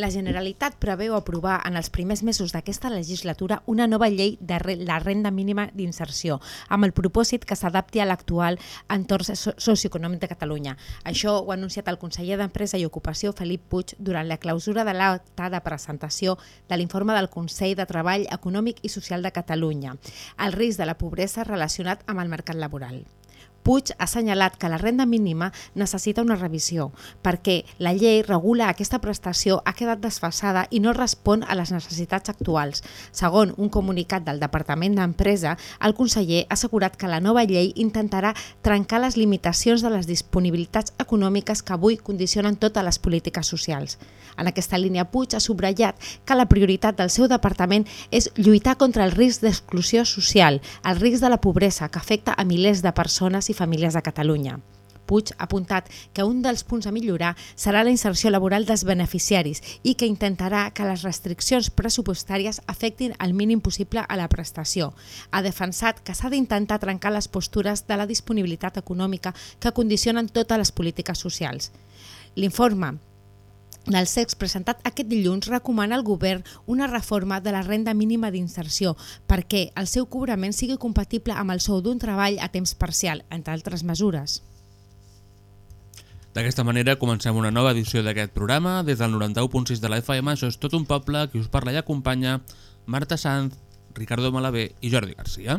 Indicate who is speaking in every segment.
Speaker 1: La Generalitat preveu aprovar en els primers mesos d'aquesta legislatura una nova llei de la renda mínima d'inserció, amb el propòsit que s'adapti a l'actual entorn so socioeconòmic de Catalunya. Això ho ha anunciat el conseller d'Empresa i Ocupació, Felip Puig, durant la clausura de l'acte de presentació de l'informe del Consell de Treball Econòmic i Social de Catalunya, el risc de la pobresa relacionat amb el mercat laboral. Puig ha assenyalat que la renda mínima necessita una revisió perquè la llei regula aquesta prestació ha quedat desfasada i no respon a les necessitats actuals. Segons un comunicat del Departament d'Empresa, el conseller ha assegurat que la nova llei intentarà trencar les limitacions de les disponibilitats econòmiques que avui condicionen totes les polítiques socials. En aquesta línia, Puig ha subratllat que la prioritat del seu departament és lluitar contra el risc d'exclusió social, el risc de la pobresa que afecta a milers de persones i famílies de Catalunya. Puig ha apuntat que un dels punts a millorar serà la inserció laboral dels beneficiaris i que intentarà que les restriccions pressupostàries afectin el mínim possible a la prestació. Ha defensat que s'ha d'intentar trencar les postures de la disponibilitat econòmica que condicionen totes les polítiques socials. L'informe del sex presentat aquest dilluns recomana al govern una reforma de la renda mínima d'inserció perquè el seu cobrament sigui compatible amb el sou d'un treball a temps parcial, entre altres mesures.
Speaker 2: D'aquesta manera comencem una nova edició d'aquest programa des del 91.6 de la FM. Això és tot un poble que us parla i acompanya Marta Sanz, Ricardo Malavé i Jordi Garcia.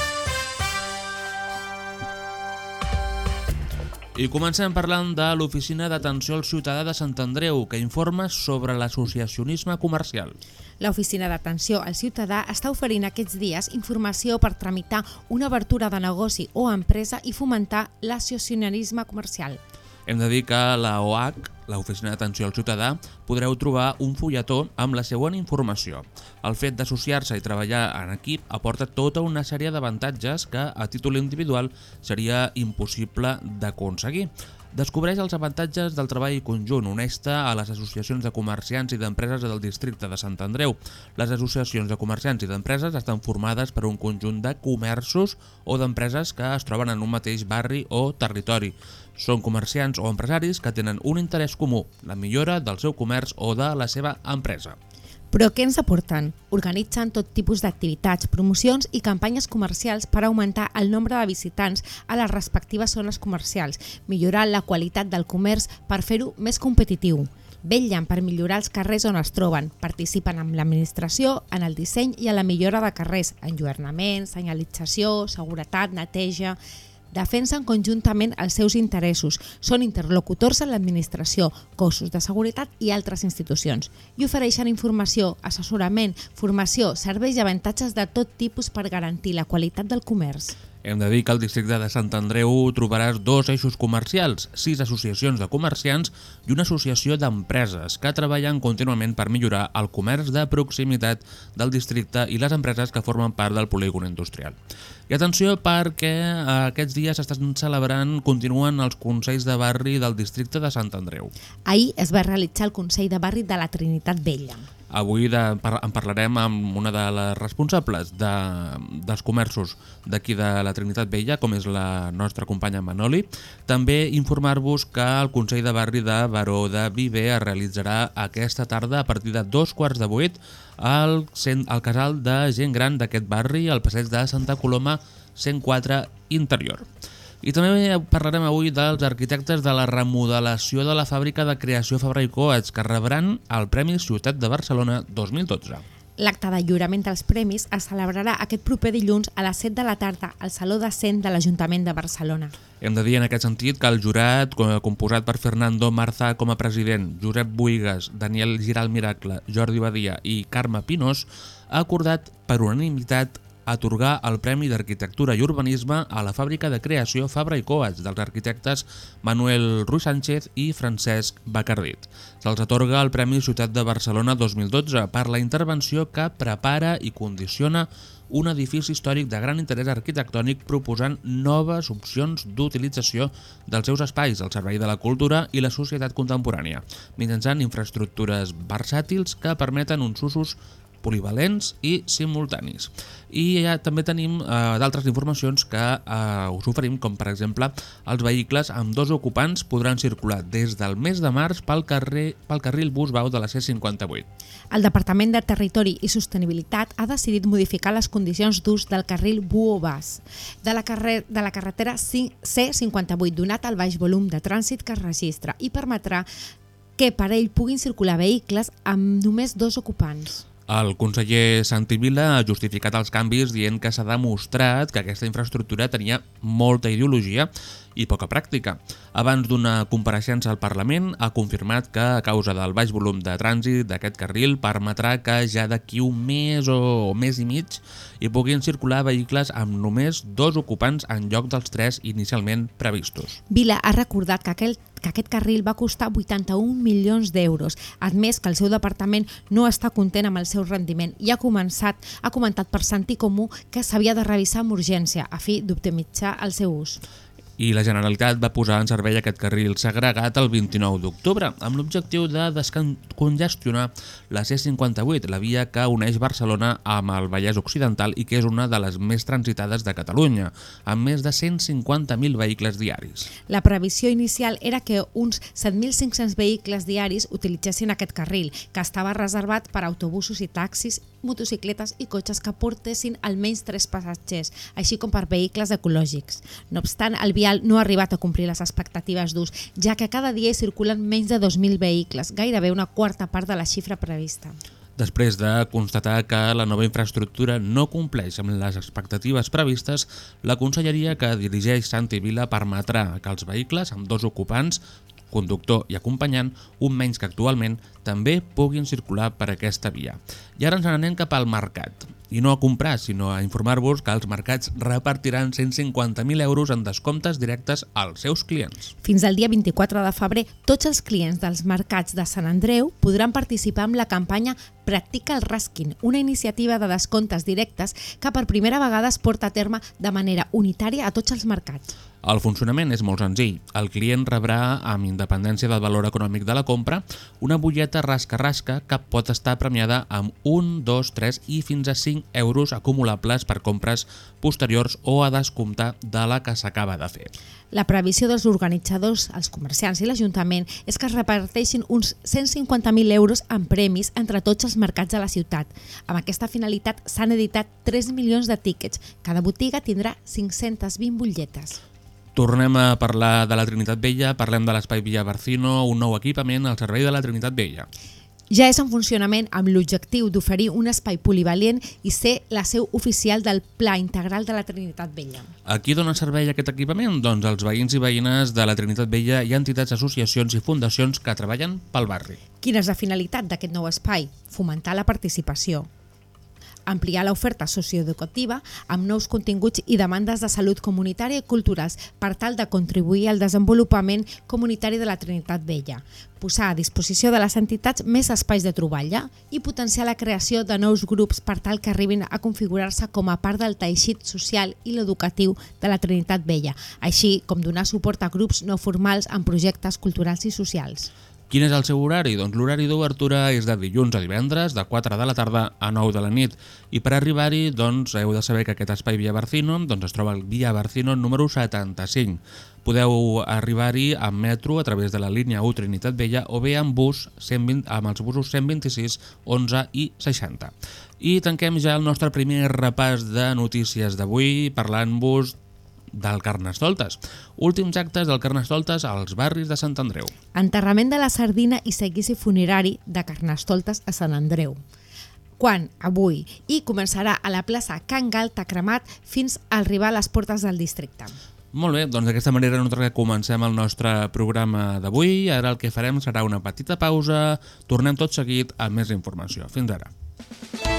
Speaker 2: I comencem parlant de l'Oficina d'Atenció al Ciutadà de Sant Andreu, que informa sobre l'associacionisme comercial.
Speaker 1: L'Oficina d'Atenció al Ciutadà està oferint aquests dies informació per tramitar una obertura de negoci o empresa i fomentar l'associacionisme comercial.
Speaker 2: Hem de dir que la OH, l'Oficina d'Atenció al Ciutadà, podreu trobar un fulletó amb la següent informació. El fet d'associar-se i treballar en equip aporta tota una sèrie d'avantatges que a títol individual seria impossible d'aconseguir. Descobreix els avantatges del treball conjunt honesta a les associacions de comerciants i d'empreses del districte de Sant Andreu. Les associacions de comerciants i d'empreses estan formades per un conjunt de comerços o d'empreses que es troben en un mateix barri o territori. Són comerciants o empresaris que tenen un interès comú, la millora del seu comerç o de la seva empresa.
Speaker 1: Però què ens aporten? Organitzen tot tipus d'activitats, promocions i campanyes comercials per augmentar el nombre de visitants a les respectives zones comercials, millorar la qualitat del comerç per fer-ho més competitiu. Vetllen per millorar els carrers on es troben, participen amb l'administració en el disseny i a la millora de carrers, enlluernament, senyalització, seguretat, neteja defensen conjuntament els seus interessos, són interlocutors en l'administració, cossos de seguretat i altres institucions i ofereixen informació, assessorament, formació, serveis i avantatges de tot tipus per garantir la qualitat del comerç.
Speaker 2: Hem de dir que al districte de Sant Andreu trobaràs dos eixos comercials, sis associacions de comerciants i una associació d'empreses que treballen contínuament per millorar el comerç de proximitat del districte i les empreses que formen part del polígon industrial. I atenció perquè aquests dies s'estan celebrant, continuen els Consells de Barri del districte de Sant Andreu.
Speaker 1: Ahir es va realitzar el Consell de Barri de la Trinitat Vella.
Speaker 2: Avui de, par, en parlarem amb una de les responsables de, dels comerços d'aquí de la Trinitat Vella, com és la nostra companya Manoli. També informar-vos que el Consell de Barri de Baró de Viver es realitzarà aquesta tarda a partir de dos quarts de vuit al, al casal de gent gran d'aquest barri, al passeig de Santa Coloma 104 interior. I també parlarem avui dels arquitectes de la remodelació de la fàbrica de creació Fabra i Coats, que rebran el Premi Ciutat de Barcelona 2012.
Speaker 1: L'acte de lliurament dels premis es celebrarà aquest proper dilluns a les 7 de la tarda al Saló de Cent de l'Ajuntament de Barcelona.
Speaker 2: Hem de dir en aquest sentit que el jurat, co- composat per Fernando Marzà com a president, Josep Buigas, Daniel Giral Miracle, Jordi Badia i Carme Pinós, ha acordat per unanimitat atorgar el Premi d'Arquitectura i Urbanisme a la fàbrica de creació Fabra i Coats dels arquitectes Manuel Ruiz Sánchez i Francesc Bacardit. Se'ls atorga el Premi Ciutat de Barcelona 2012 per la intervenció que prepara i condiciona un edifici històric de gran interès arquitectònic proposant noves opcions d'utilització dels seus espais al servei de la cultura i la societat contemporània, mitjançant infraestructures versàtils que permeten uns usos polivalents i simultanis. I ja també tenim eh, d'altres informacions que eh, us oferim, com per exemple els vehicles amb dos ocupants podran circular des del mes de març pel, carrer, pel carril bus bau de la C58.
Speaker 1: El Departament de Territori i Sostenibilitat ha decidit modificar les condicions d'ús del carril Buo-Bas de, la carrer, de la carretera C58 donat el baix volum de trànsit que es registra i permetrà que per ell puguin circular vehicles amb només dos ocupants.
Speaker 2: El conseller Santi Vila ha justificat els canvis dient que s'ha demostrat que aquesta infraestructura tenia molta ideologia i poca pràctica. Abans d'una compareixença al Parlament, ha confirmat que a causa del baix volum de trànsit d'aquest carril permetrà que ja d'aquí un mes o mes i mig hi puguin circular vehicles amb només dos ocupants en lloc dels tres inicialment previstos.
Speaker 1: Vila ha recordat que, aquel, que aquest carril va costar 81 milions d'euros, admès que el seu departament no està content amb el seu rendiment i ha començat ha comentat per sentir comú que s'havia de revisar amb urgència a fi d'optimitzar el seu ús.
Speaker 2: I la Generalitat va posar en servei aquest carril segregat el 29 d'octubre amb l'objectiu de descongestionar la C58, la via que uneix Barcelona amb el Vallès Occidental i que és una de les més transitades de Catalunya, amb més de 150.000 vehicles diaris.
Speaker 1: La previsió inicial era que uns 7.500 vehicles diaris utilitzessin aquest carril, que estava reservat per autobusos i taxis, motocicletes i cotxes que portessin almenys tres passatgers, així com per vehicles ecològics. No obstant, el vial no ha arribat a complir les expectatives d'ús, ja que cada dia circulen menys de 2.000 vehicles, gairebé una quarta part de la xifra prevista.
Speaker 2: Després de constatar que la nova infraestructura no compleix amb les expectatives previstes, la conselleria que dirigeix Santi Vila permetrà que els vehicles amb dos ocupants conductor i acompanyant, un menys que actualment, també puguin circular per aquesta via. I ara ens n'anem cap al mercat. I no a comprar, sinó a informar-vos que els mercats repartiran 150.000 euros en descomptes directes als seus clients.
Speaker 1: Fins al dia 24 de febrer, tots els clients dels mercats de Sant Andreu podran participar en la campanya Practica el Raskin, una iniciativa de descomptes directes que per primera vegada es porta a terme de manera unitària a tots els mercats.
Speaker 2: El funcionament és molt senzill. El client rebrà, amb independència del valor econòmic de la compra, una butlleta rasca-rasca que pot estar premiada amb 1, 2, 3 i fins a 5 euros acumulables per compres posteriors o a descomptar de la que s'acaba de fer.
Speaker 1: La previsió dels organitzadors, els comerciants i l'Ajuntament és que es reparteixin uns 150.000 euros en premis entre tots els mercats de la ciutat. Amb aquesta finalitat s'han editat 3 milions de tíquets. Cada botiga tindrà 520 butlletes.
Speaker 2: Tornem a parlar de la Trinitat Vella, parlem de l'Espai Villa Barcino, un nou equipament al servei de la Trinitat Vella.
Speaker 1: Ja és en funcionament amb l'objectiu d'oferir un espai polivalent i ser la seu oficial del Pla Integral de la Trinitat Vella.
Speaker 2: A qui dona servei aquest equipament? Doncs als veïns i veïnes de la Trinitat Vella i entitats, associacions i fundacions que treballen pel barri.
Speaker 1: Quina és la finalitat d'aquest nou espai? Fomentar la participació ampliar l'oferta socioeducativa amb nous continguts i demandes de salut comunitària i culturals per tal de contribuir al desenvolupament comunitari de la Trinitat Vella, posar a disposició de les entitats més espais de troballa i potenciar la creació de nous grups per tal que arribin a configurar-se com a part del teixit social i l'educatiu de la Trinitat Vella, així com donar suport a grups no formals en projectes culturals i socials.
Speaker 2: Quin és el seu horari? Doncs l'horari d'obertura és de dilluns a divendres, de 4 de la tarda a 9 de la nit. I per arribar-hi, doncs, heu de saber que aquest espai Via Barcino doncs, es troba al Via Barcino número 75. Podeu arribar-hi amb metro a través de la línia 1 Trinitat Vella o bé amb, bus 120, amb els busos 126, 11 i 60. I tanquem ja el nostre primer repàs de notícies d'avui parlant-vos del Carnestoltes. Últims actes del Carnestoltes als barris de Sant Andreu.
Speaker 1: Enterrament de la sardina i seguici funerari de Carnestoltes a Sant Andreu. Quan? Avui. I començarà a la plaça Can Galta cremat fins a arribar a les portes del districte.
Speaker 2: Molt bé, doncs d'aquesta manera nosaltres comencem el nostre programa d'avui. Ara el que farem serà una petita pausa. Tornem tot seguit amb més informació. Fins ara.
Speaker 3: La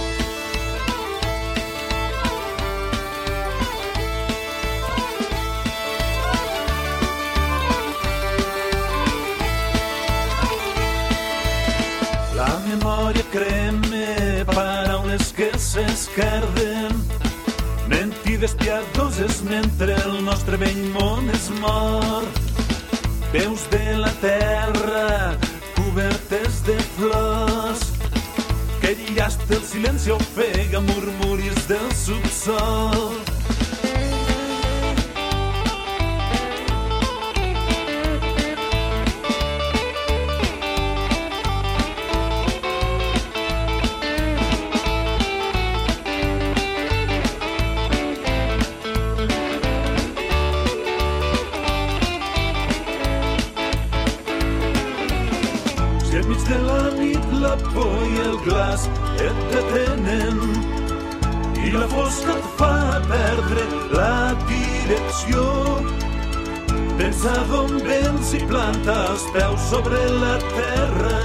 Speaker 3: memòria creme paraules que s'escarden. Mentides piadoses mentre el nostre vell món es mor veus de la terra cobertes de flors. Que llasta el silenci ofega murmuris del subsol la por i el glaç et detenen i la fosca et fa perdre la direcció. Pensa d'on vens i planta els peus sobre la terra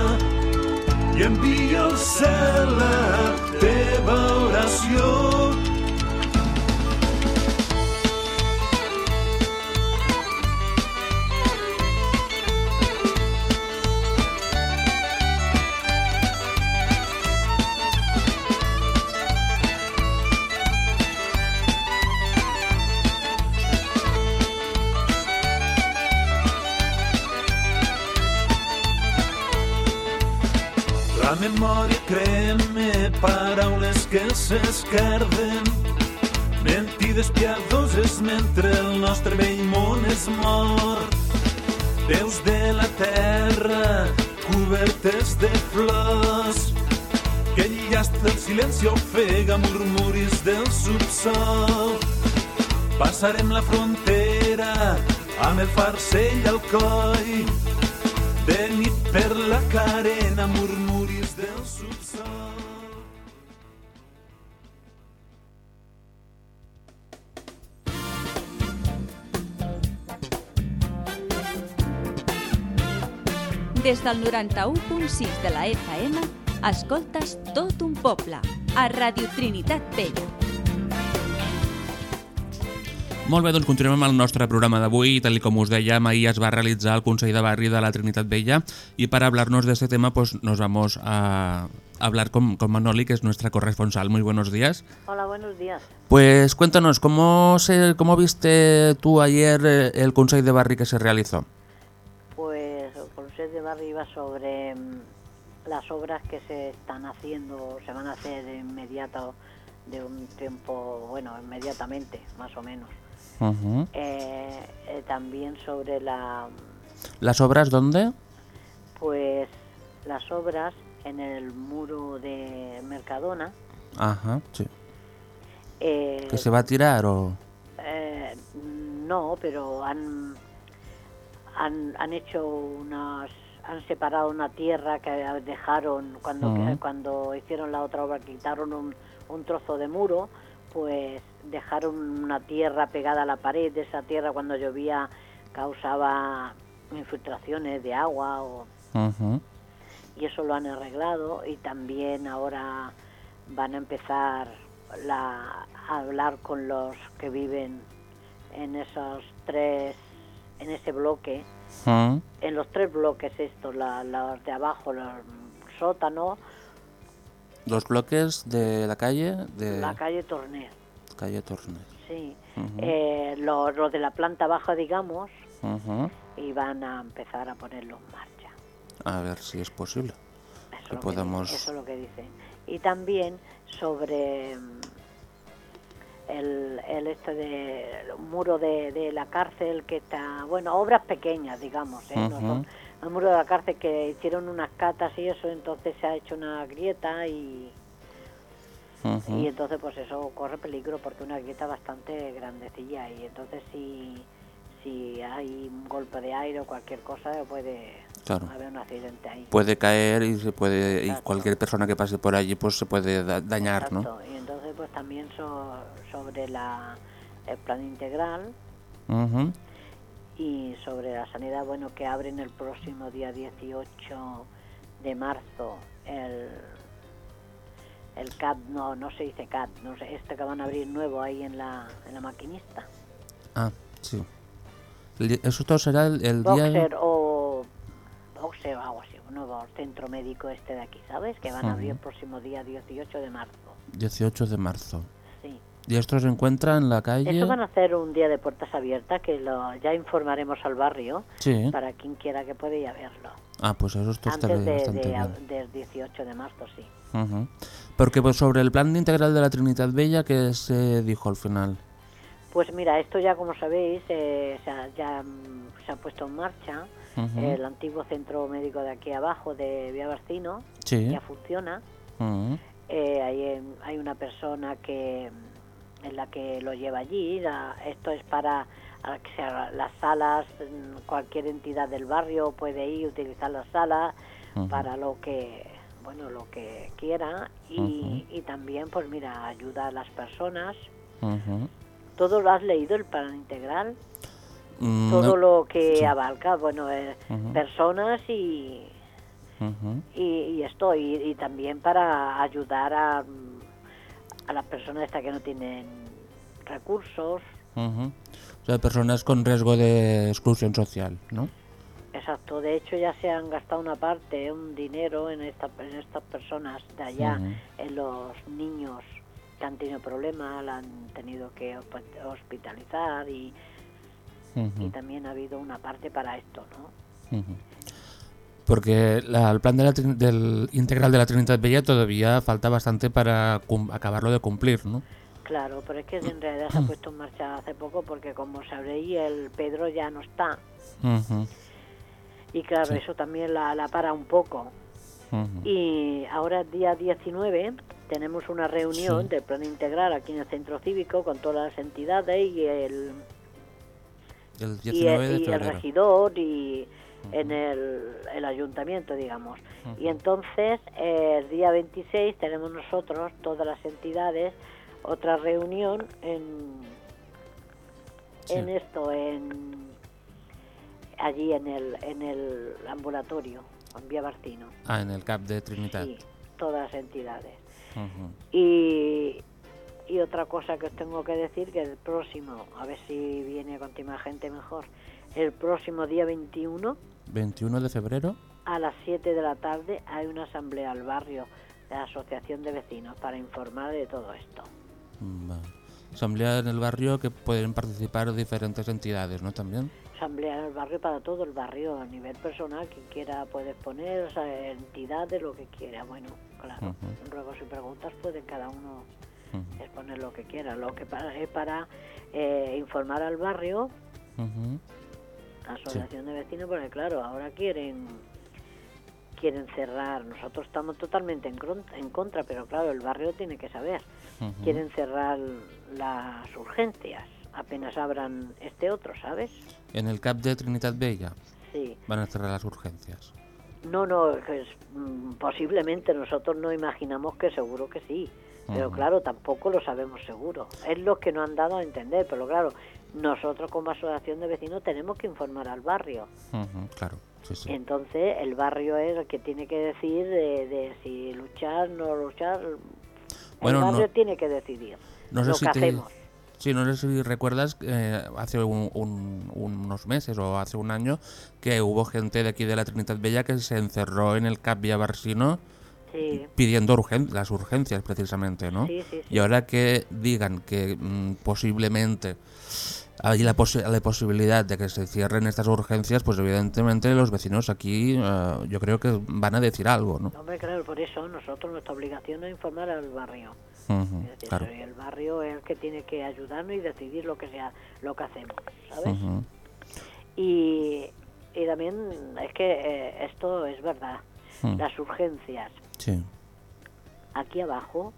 Speaker 3: i envia al cel la teva oració. S'escarden mentides piadoses mentre el nostre vell món es mor veus de la terra cobertes de flors. Que el silenci ofega murmuris del subsol. Passarem la frontera amb el farcell al coll. De nit per la carena murmuris del
Speaker 4: 91.6 de la FM, escoltes tot un poble, a Radio Trinitat Vella.
Speaker 2: Molt bé, doncs continuem amb el nostre programa d'avui. Tal i com us dèiem, ahir es va realitzar el Consell de Barri de la Trinitat Vella y para hablarnos de este tema pues nos vamos a hablar con, con Manoli, que es nuestra corresponsal. Muy buenos días.
Speaker 5: Hola, buenos días.
Speaker 2: Pues cuéntanos, ¿cómo, se, cómo viste tú ayer eh, el Consell de Barri que se realizó?
Speaker 5: Barrio iba sobre mm, las obras que se están haciendo, se van a hacer de inmediato, de un tiempo, bueno, inmediatamente, más o menos. Eh, eh, también sobre la,
Speaker 2: ¿Las obras dónde?
Speaker 5: pues, las obras en el muro de Mercadona.
Speaker 2: Ajá, sí.
Speaker 5: eh,
Speaker 2: ¿Que se va a tirar o...?
Speaker 5: No, pero han, han han hecho unas han separado una tierra que dejaron cuando cuando hicieron la otra obra quitaron un, un trozo de muro pues dejaron una tierra pegada a la pared. De esa tierra cuando llovía causaba infiltraciones de agua o y eso lo han arreglado. Y también ahora van a empezar la, a hablar con los que viven en esos tres, en ese bloque, En los tres bloques estos, la- los de abajo, los sótano,
Speaker 2: Los bloques de la calle de
Speaker 5: la calle Torner,
Speaker 2: calle Tornes.
Speaker 5: sí,
Speaker 2: Ujú.
Speaker 5: Eh, los de la planta baja, digamos,
Speaker 2: Ujú.
Speaker 5: y van a empezar a ponerlo en marcha.
Speaker 2: A ver si es posible.
Speaker 5: Eso,
Speaker 2: Que
Speaker 5: es lo que, eso es lo que dicen. Y también sobre mm, el, el este de el muro de, de la cárcel que está, bueno, obras pequeñas, digamos, ¿eh? No
Speaker 2: Ujú.
Speaker 5: son- el muro de la cárcel que hicieron unas catas y eso, entonces se ha hecho una grieta y. Y entonces pues eso corre peligro porque una grieta bastante grandecilla y entonces si, si hay un golpe de aire o cualquier cosa puede
Speaker 2: Claro.
Speaker 5: haber un accidente ahí.
Speaker 2: Puede caer y se puede y cualquier persona que pase por allí pues se puede da- dañar, ¿no?
Speaker 5: Y pues también so- sobre la, el plan integral y sobre la sanidad, bueno, que abren el próximo día 18 de marzo el, el CAD, no, no se dice CAD, no sé, este que van a abrir nuevo ahí en la, en la maquinista.
Speaker 2: Ah, sí. Eso todo será el, el día...
Speaker 5: Boxer o Boxer o algo así, un nuevo centro médico este de aquí, ¿sabes? Que van a abrir el próximo día 18 de marzo.
Speaker 2: 18 de marzo.
Speaker 5: Sí.
Speaker 2: ¿Y esto se encuentra en la calle?
Speaker 5: Eso van a hacer un día de puertas abiertas que lo, ya informaremos al barrio
Speaker 2: Sí.
Speaker 5: para quien quiera que pueda ir a verlo.
Speaker 2: Ah, pues eso esto estaría
Speaker 5: Antes de,
Speaker 2: bastante
Speaker 5: de-
Speaker 2: bien.
Speaker 5: del 18 de marzo, sí.
Speaker 2: Ujú. Porque pues sobre el plan integral de la Trinidad Bella, que se dijo al final?
Speaker 5: Pues mira, esto ya como sabéis eh, se ha- ya mm, se ha puesto en marcha el antiguo centro médico de aquí abajo de Vía Barcino,
Speaker 2: Sí.
Speaker 5: ya funciona. Eh, hay, em, hay una persona que en la que lo lleva allí. la- esto es para que sea las salas, mm, cualquier entidad del barrio puede ir utilizar las salas para lo que bueno lo que quiera y, y también pues mira ayuda a las personas. Todo lo has leído el plan integral,
Speaker 2: Mm,
Speaker 5: todo
Speaker 2: no.
Speaker 5: lo que
Speaker 2: Sí.
Speaker 5: abarca bueno eh, personas y Y, y esto y, y también para ayudar a, mm, a las personas estas que no tienen recursos.
Speaker 2: O sea, personas con riesgo de exclusión social, ¿no?
Speaker 5: exacto de hecho ya se han gastado una parte un dinero en esta, en estas personas de allá en los niños que han tenido problemas la han tenido que hosp- hospitalizar y, y también ha habido una parte para esto no
Speaker 2: Ujú. Porque la- el plan de la del integral de la Trinidad Bella todavía falta bastante para cum- acabarlo de cumplir, ¿no?
Speaker 5: Claro, pero es que en realidad se ha puesto en marcha hace poco porque como sabréis el Pedro ya no está y claro,
Speaker 2: Sí.
Speaker 5: eso también la, la para un poco. Y ahora día 19 tenemos una reunión
Speaker 2: Sí.
Speaker 5: del plan integral aquí en el centro cívico con todas las entidades y el,
Speaker 2: El
Speaker 5: y
Speaker 2: 19
Speaker 5: el, y el regidor y en el, el ayuntamiento, digamos. Y entonces eh, el día 26 tenemos nosotros, todas las entidades, otra reunión en,
Speaker 2: Sí.
Speaker 5: en esto, en allí en el, en el ambulatorio, en Vía Barcino.
Speaker 2: Ah, en el CAP de Trinidad.
Speaker 5: Sí, todas las entidades. Y, y otra cosa que os tengo que decir, que el próximo, a ver si viene con más gente mejor, el próximo día 21
Speaker 2: 21 de febrero.
Speaker 5: a las 7 de la tarde hay una asamblea al barrio de la Asociación de Vecinos para informar de todo esto.
Speaker 2: Mm, vale. Asamblea en el barrio que pueden participar diferentes entidades, ¿no? También.
Speaker 5: Asamblea en el barrio para todo el barrio, a nivel personal, quien quiera puede exponer, o sea, entidades, lo que quiera. Bueno, claro, ruegos y preguntas puede cada uno exponer lo que quiera. Lo que para, es para eh, informar al barrio. Asociación de vecinos porque claro ahora quieren quieren cerrar. Nosotros estamos totalmente en, en contra pero claro el barrio tiene que saber. Quieren cerrar las urgencias apenas abran este otro sabes
Speaker 2: En el CAP de Trinidad Bella
Speaker 5: sí.
Speaker 2: Van a cerrar las urgencias.
Speaker 5: no no es, mm, posiblemente nosotros no imaginamos que seguro que sí pero claro tampoco lo sabemos seguro es lo que nos han dado a entender pero claro nosotros como asociación de vecinos tenemos que informar al barrio
Speaker 2: Claro, sí, sí.
Speaker 5: Entonces el barrio es el que tiene que decir de, de si luchar, no luchar.
Speaker 2: Bueno,
Speaker 5: el
Speaker 2: no-
Speaker 5: barrio tiene que decidir
Speaker 2: No sé
Speaker 5: lo
Speaker 2: si
Speaker 5: que
Speaker 2: te-
Speaker 5: hacemos.
Speaker 2: Sí, no sé si recuerdas eh, hace un- un- unos meses o hace un año que hubo gente de aquí de la Trinidad Bella que se encerró en el CAP Villa Barsino
Speaker 5: Sí,
Speaker 2: pidiendo urgen- las urgencias precisamente, ¿no?
Speaker 5: Sí, sí.
Speaker 2: Y ahora que digan que mm, posiblemente hay la, posi- la posibilidad de que se cierren estas urgencias, pues evidentemente los vecinos aquí eh, yo creo que van a decir algo, ¿no?
Speaker 5: hombre, claro, por eso nosotros nuestra obligación es informar al barrio.
Speaker 2: Ujú,
Speaker 5: Es decir,
Speaker 2: claro.
Speaker 5: y el barrio es el que tiene que ayudarnos y decidir lo que sea, lo que hacemos, ¿sabes? Y, y también es que eh, esto es verdad.
Speaker 2: Mm.
Speaker 5: Las urgencias
Speaker 2: Sí.
Speaker 5: aquí abajo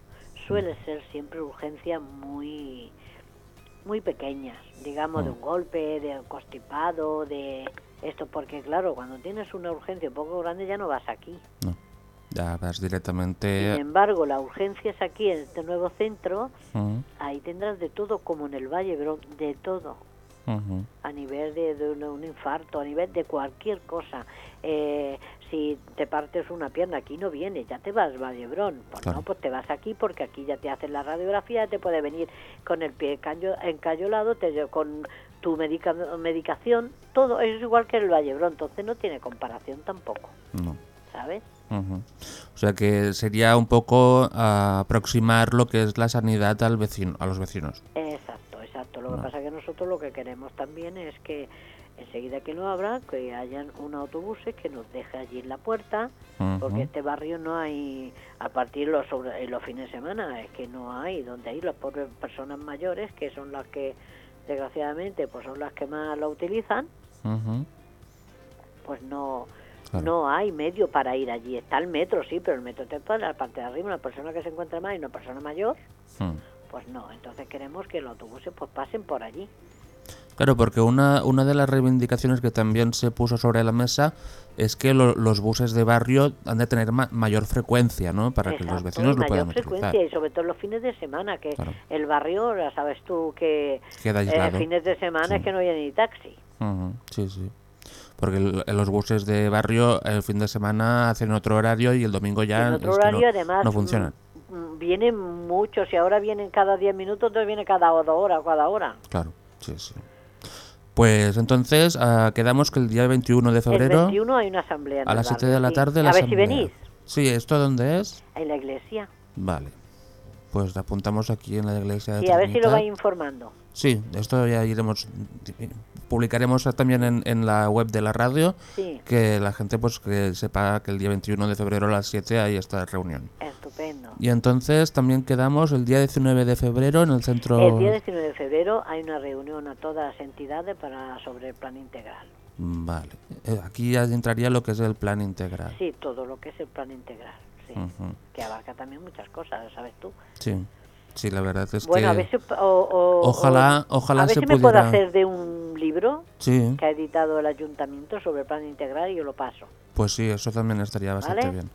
Speaker 5: suele ser siempre urgencias muy muy pequeñas, digamos, de un golpe, de un constipado, de esto, porque claro, cuando tienes una urgencia un poco grande ya no vas aquí.
Speaker 2: No. Ya vas
Speaker 5: Sin
Speaker 2: directamente...
Speaker 5: embargo, la urgencia es aquí, en este nuevo centro, ahí tendrás de todo, como en el Valle, pero de todo. a nivel de, de un, un infarto, a nivel de cualquier cosa. Eh, si te partes una pierna, aquí no viene, ya te vas Vallebrón. Pues
Speaker 2: Claro.
Speaker 5: no, pues te vas aquí porque aquí ya te hacen la radiografía, te puede venir con el pie encayolado, te, con tu medica- medicación, todo es igual que el Vallebrón, entonces no tiene comparación tampoco,
Speaker 2: No.
Speaker 5: ¿sabes?
Speaker 2: Ujú. O sea que sería un poco ah, aproximar lo que es la sanidad al vecino, a los vecinos.
Speaker 5: Exacto, exacto. Lo que pasa es que nosotros lo que queremos también es que enseguida que lo abra, que hayan un autobús que nos deje allí en la puerta, porque este barrio no hay, a partir de los, sobre, en los fines de semana, es que no hay, donde hay las pobres personas mayores, que son las que, desgraciadamente, pues son las que más la utilizan, pues no
Speaker 2: Claro.
Speaker 5: no hay medio para ir allí. Está el metro, sí, pero el metro te pone la parte de arriba, una persona que se encuentra mal y una persona mayor,
Speaker 2: Mm.
Speaker 5: pues no. Entonces queremos que los autobuses pues pasen por allí.
Speaker 2: Claro, porque una, una de las reivindicaciones que también se puso sobre la mesa es que lo- los buses de barrio han de tener ma- mayor frecuencia, ¿no? Para que los vecinos lo
Speaker 5: mayor
Speaker 2: puedan
Speaker 5: frecuencia
Speaker 2: utilizar.
Speaker 5: y sobre todo los fines de semana, que
Speaker 2: Claro.
Speaker 5: el barrio, ya sabes tú, que
Speaker 2: Queda
Speaker 5: eh, fines de semana
Speaker 2: Sí.
Speaker 5: es que no viene ni taxi.
Speaker 2: Sí, sí. Porque el- en los buses de barrio el fin de semana hacen otro horario y el domingo ya
Speaker 5: en otro horario,
Speaker 2: no,
Speaker 5: además,
Speaker 2: no funcionan.
Speaker 5: mm, mm, vienen muchos y ahora vienen cada 10 minutos, entonces viene cada dos horas, cada hora.
Speaker 2: Claro, sí, sí. Pues entonces ah, quedamos que el día 21 de
Speaker 5: El
Speaker 2: febrero
Speaker 5: 21 hay una asamblea.
Speaker 2: a
Speaker 5: el
Speaker 2: las 7
Speaker 5: barrio,
Speaker 2: de la
Speaker 5: sí.
Speaker 2: tarde
Speaker 5: A
Speaker 2: la
Speaker 5: ver si
Speaker 2: asamblea.
Speaker 5: venís,
Speaker 2: Sí, ¿esto dónde es?
Speaker 5: en la iglesia.
Speaker 2: Vale. Pues apuntamos aquí en la iglesia de
Speaker 5: Y a ver si lo vais informando.
Speaker 2: Sí, esto ya iremos publicaremos también en, en la web de la radio
Speaker 5: Sí,
Speaker 2: que la gente pues que sepa que el día 21 de febrero a las 7 hay esta reunión.
Speaker 5: estupendo.
Speaker 2: Y entonces también quedamos el día 19 de febrero en el centro
Speaker 5: El día 19 de febrero hay una reunión a todas las entidades para sobre el plan integral.
Speaker 2: Vale. Eh, Aquí ya entraría lo que es el plan integral.
Speaker 5: Sí, todo lo que es el plan integral, sí. Que abarca también muchas cosas, ¿sabes tú?
Speaker 2: Sí. Sí, la verdad es
Speaker 5: bueno,
Speaker 2: que
Speaker 5: a ver si... o- o-
Speaker 2: Ojalá- ojalá
Speaker 5: a ver
Speaker 2: se
Speaker 5: si me puedo hacer de un libro
Speaker 2: sí,
Speaker 5: que ha editado el ayuntamiento sobre el plan integral y yo lo paso.
Speaker 2: pues sí, eso también estaría bastante
Speaker 5: ¿Vale?
Speaker 2: bien.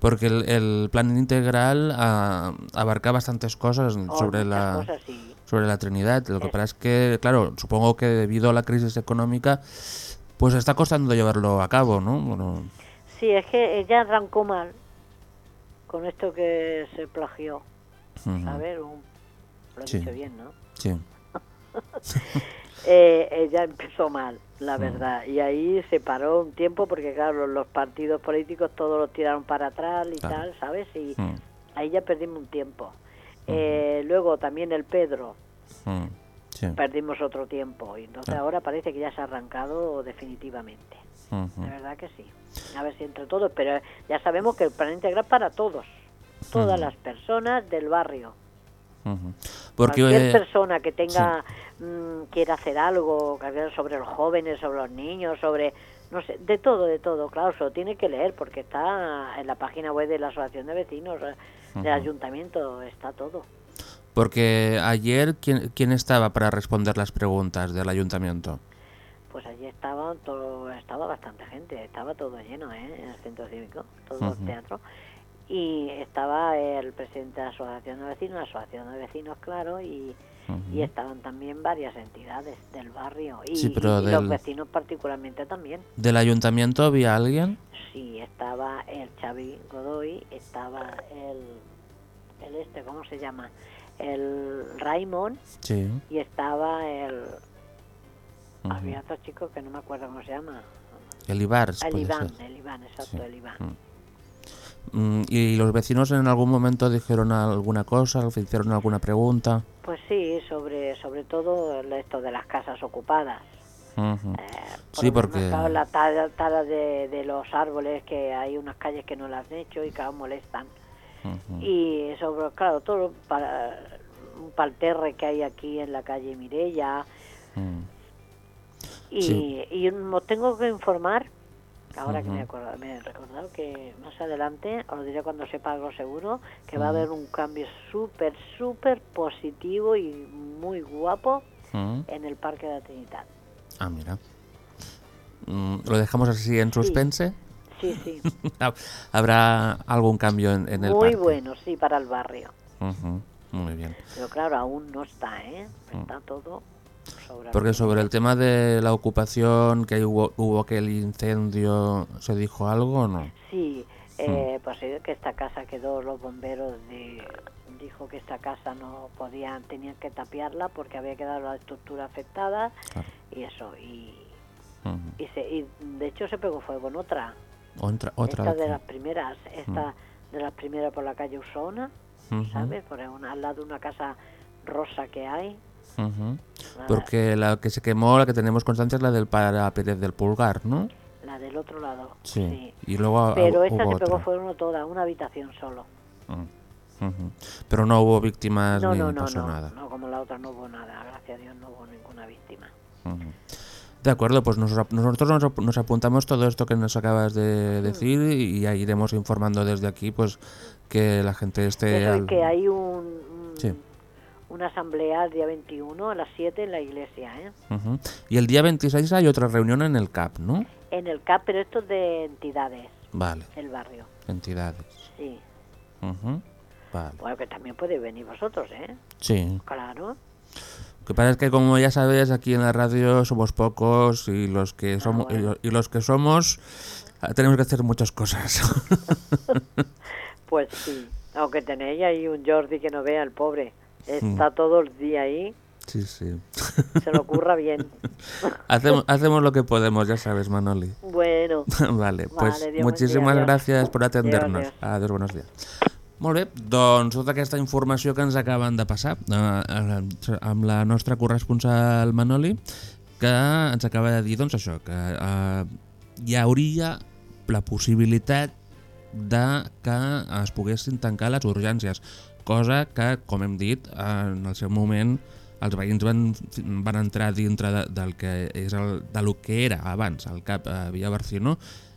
Speaker 2: Porque el, el plan integral ah, abarca bastantes cosas
Speaker 5: Oh,
Speaker 2: sobre la
Speaker 5: cosas, sí.
Speaker 2: Sobre la Trinidad. Lo que pasa es que, claro, supongo que debido a la crisis económica, pues está costando llevarlo a cabo, ¿no? Bueno,
Speaker 5: Sí, es que ella arrancó mal con esto que se plagió. A ver, un- lo he
Speaker 2: Sí.
Speaker 5: dicho bien, ¿no?
Speaker 2: sí,
Speaker 5: Eh, ella empezó mal, la verdad, y ahí se paró un tiempo porque, claro, los partidos políticos todos los tiraron para atrás y
Speaker 2: Claro.
Speaker 5: tal, ¿sabes? Y ahí ya perdimos un tiempo. Eh, luego también el Pedro,
Speaker 2: mm, sí,
Speaker 5: perdimos otro tiempo, y entonces
Speaker 2: Claro.
Speaker 5: ahora parece que ya se ha arrancado definitivamente.
Speaker 2: ujú,
Speaker 5: De verdad que sí. A ver si entre todos, pero ya sabemos que el plan integral para todos, todas las personas del barrio.
Speaker 2: Porque
Speaker 5: Cualquier
Speaker 2: eh,
Speaker 5: persona que tenga mm, quiera hacer algo sobre los jóvenes, sobre los niños, sobre no sé, de todo, de todo, claro, se lo tiene que leer porque está en la página web de la Asociación de Vecinos, eh, del. Ayuntamiento, está todo.
Speaker 2: porque ayer ¿quién, quién estaba para responder las preguntas del ayuntamiento?
Speaker 5: Pues allí estaba todo, estaba bastante gente, estaba todo lleno, ¿eh? En el centro cívico, todo el teatro. Y estaba el presidente de la Asociación de Vecinos, la Asociación de Vecinos, claro, y, Y estaban también varias entidades del barrio. Y,
Speaker 2: Sí, pero
Speaker 5: y los vecinos particularmente también.
Speaker 2: ¿Del ayuntamiento había alguien?
Speaker 5: Sí, estaba el Xavi Godoy, estaba el, el este, ¿cómo se llama? El Raymond
Speaker 2: Sí.
Speaker 5: y estaba el... Había otro chico que no me acuerdo cómo se llama.
Speaker 2: El Ibars,
Speaker 5: El Iván,
Speaker 2: ser.
Speaker 5: el Iván, exacto,
Speaker 2: Sí.
Speaker 5: el Iván.
Speaker 2: ¿Y los vecinos en algún momento dijeron alguna cosa, hicieron alguna pregunta?
Speaker 5: Pues sí, sobre sobre todo esto de las casas ocupadas. Eh, por
Speaker 2: Sí, porque-
Speaker 5: la tala, tala de, de los árboles, que hay unas calles que no las han hecho y claro, molestan.
Speaker 2: Ujú.
Speaker 5: Y sobre, claro, todo para un palterre que hay aquí en la calle Mirella.
Speaker 2: Mm.
Speaker 5: Y,
Speaker 2: Sí.
Speaker 5: y tengo que informar ahora que me acordado- me he recordado que más adelante, os lo diré cuando sepa algo seguro, que va a haber un cambio súper, súper positivo y muy guapo
Speaker 2: Mm.
Speaker 5: en el Parque de la Trinidad.
Speaker 2: Ah, mira. Mm, ¿Lo dejamos así en suspense?
Speaker 5: Sí, sí,
Speaker 2: ¿Habrá algún cambio en, en el
Speaker 5: muy
Speaker 2: parque?
Speaker 5: bueno, sí, para el barrio.
Speaker 2: Muy bien.
Speaker 5: Pero claro, aún no está, ¿eh? Está todo
Speaker 2: Mm. Porque sobre el tema de la ocupación, que hubo, hubo aquel incendio, ¿se dijo algo o no?
Speaker 5: Sí, eh, pues sí, que esta casa quedó, los bomberos de, dijo que esta casa no podían, tenían que tapiarla porque había quedado la estructura afectada
Speaker 2: Claro.
Speaker 5: y eso, y, y, se, y de hecho se pegó fuego en otra,
Speaker 2: Otra, otra
Speaker 5: esta
Speaker 2: de
Speaker 5: las primeras, esta de las primeras por la calle Usona,
Speaker 2: Ujú,
Speaker 5: ¿sabes? Por una- al lado de una casa rosa que hay. La-
Speaker 2: Porque la que se quemó, la que tenemos constancia es la del para Pérez del Pulgar, ¿no?
Speaker 5: La del otro lado.
Speaker 2: Sí. Y luego
Speaker 5: Pero esta se pegó
Speaker 2: otra.
Speaker 5: fuego toda, una habitación solo.
Speaker 2: Mm. Pero no hubo víctimas
Speaker 5: No,
Speaker 2: ni
Speaker 5: no, no,
Speaker 2: pasó
Speaker 5: no,
Speaker 2: nada.
Speaker 5: no, como la otra no hubo nada, gracias a Dios no hubo ninguna víctima.
Speaker 2: De acuerdo, pues nos- nosotros nos, ap- nos apuntamos todo esto que nos acabas
Speaker 5: Mm.
Speaker 2: de decir y ya iremos informando desde aquí, pues que la gente esté...
Speaker 5: Eso y
Speaker 2: al-
Speaker 5: que hay un, un-
Speaker 2: Sí.
Speaker 5: Una asamblea el día 21 a las 7 en la iglesia, ¿eh?
Speaker 2: Y el día 26 hay otra reunión en el CAP, ¿no?
Speaker 5: En el CAP, pero esto es de entidades
Speaker 2: Vale,
Speaker 5: del barrio,
Speaker 2: entidades.
Speaker 5: sí.
Speaker 2: Vale.
Speaker 5: Bueno, que también podéis venir vosotros, ¿eh?
Speaker 2: Sí.
Speaker 5: Claro.
Speaker 2: Lo que pasa es que como ya sabes, aquí en la radio somos pocos y los que somos y, lo- y los que somos ah, tenemos que hacer muchas cosas.
Speaker 5: Pues sí. Aunque tenéis ahí un Jordi que no vea, el pobre.
Speaker 2: Mm.
Speaker 5: Está todo el día ahí,
Speaker 2: sí, sí.
Speaker 5: se lo ocurra bien.
Speaker 2: hacemos, hacemos lo que podemos, ya sabes, Manoli.
Speaker 5: Bueno,
Speaker 2: vale, pues
Speaker 5: Dios, buen
Speaker 2: muchísimas
Speaker 5: dia, adiós.
Speaker 2: gràcies per atender-nos.
Speaker 5: Adiós,
Speaker 2: Adiós, buenos dies. Molt bé, doncs tota aquesta informació que ens acaben de passar eh, eh, amb la nostra corresponsal Manoli, que ens acaba de dir doncs això, que eh, hi hauria la possibilitat de que es poguessin tancar les urgències, cosa que, com hem dit, en el seu moment els veïns van, van entrar dintre de, del que és el, de lo que era abans el CAP a Via Barcino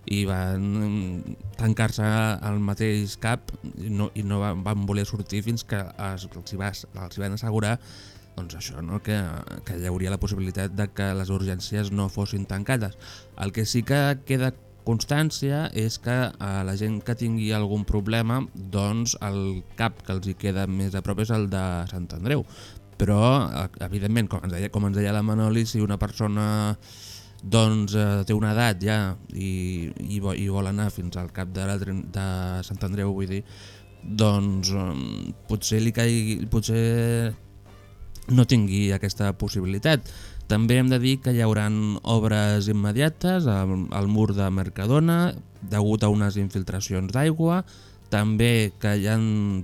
Speaker 2: i van mm, tancar-se al mateix CAP i no, i no van, van voler sortir fins que es, els, hi va, els hi van assegurar doncs això, no? que, que hi hauria la possibilitat de que les urgències no fossin tancades. El que sí que queda constància és que a la gent que tingui algun problema, doncs el CAP que els hi queda més a prop és el de Sant Andreu. Però, eh, evidentment, com ens deia, com ens deia la Manoli, si una persona doncs eh, té una edat ja i, i, vo- i vol anar fins al cap de, la, de Sant Andreu, vull dir, doncs eh, potser li caigui, potser no tingui aquesta possibilitat. També hem de dir que hi hauran obres immediates al, al mur de Mercadona degut a unes infiltracions d'aigua, també que hi ha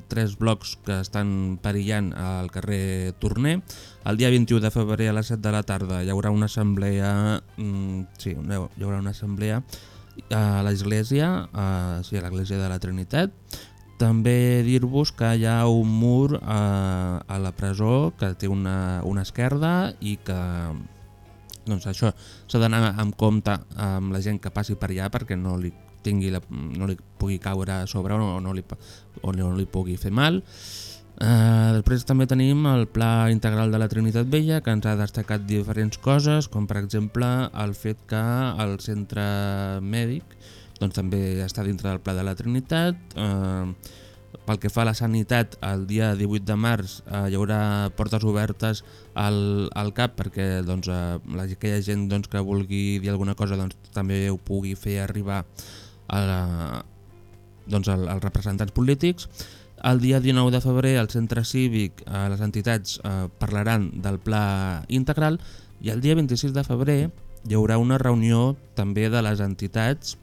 Speaker 2: tres blocs que estan perillant al carrer Torner. El dia 21 de febrer a les 7 de la tarda hi haurà una assemblea, mm, sí, hi haurà una assemblea a l'església, a, sí, a l'església de la Trinitat. També dir-vos que hi ha un mur a, a la presó que té una, una esquerda i que doncs això s'ha d'anar amb compte amb la gent que passi per allà perquè no li tingui la, no li pugui caure a sobre o no, no li, o no li pugui fer mal. Uh, després també tenim el Pla Integral de la Trinitat Vella que ens ha destacat diferents coses com per exemple el fet que el centre mèdic doncs, també està dintre del Pla de la Trinitat uh, pel que fa a la sanitat, el dia 18 de març eh, hi haurà portes obertes al, al CAP perquè doncs, eh, la, aquella gent doncs, que vulgui dir alguna cosa doncs, també ho pugui fer arribar a la, doncs, al- als representants polítics. El dia 19 de febrer al centre cívic eh, les entitats eh, parlaran del pla integral i el dia 26 de febrer hi haurà una reunió també de les entitats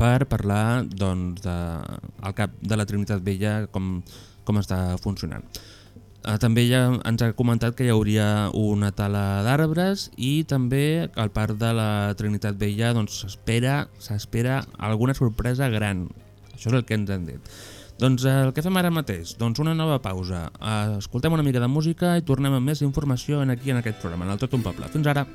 Speaker 2: per parlar doncs, de, al cap de la Trinitat Vella com, com està funcionant. Eh, també ja ens ha comentat que hi hauria una tala d'arbres i també al parc de la Trinitat Vella doncs, s'espera s'espera alguna sorpresa gran. Això és el que ens han dit. Doncs eh, el que fem ara mateix, doncs una nova pausa. Eh, escoltem una mica de música i tornem amb més informació en aquí en aquest programa, en el Tot un Poble. Fins ara!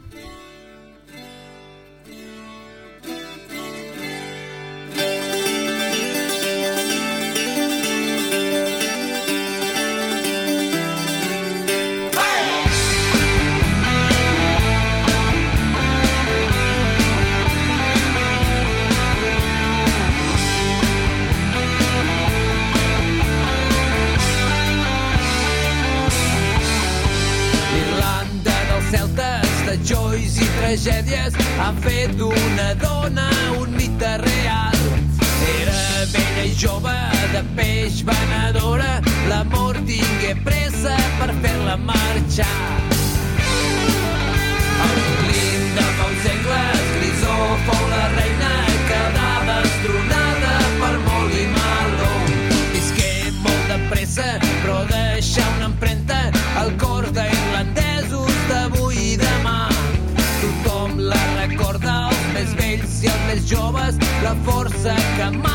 Speaker 6: Jove, de peix venedora, l'amor tingué pressa per fer-la marxar. El Berlín de fa uns segles, Grisó fou la reina, quedà destronada per molt i malo. Visqué molt de pressa, però deixà una empremta al cor d'irlandesos d'avui i demà. Tothom la recorda, els més vells i els més joves, la força que mai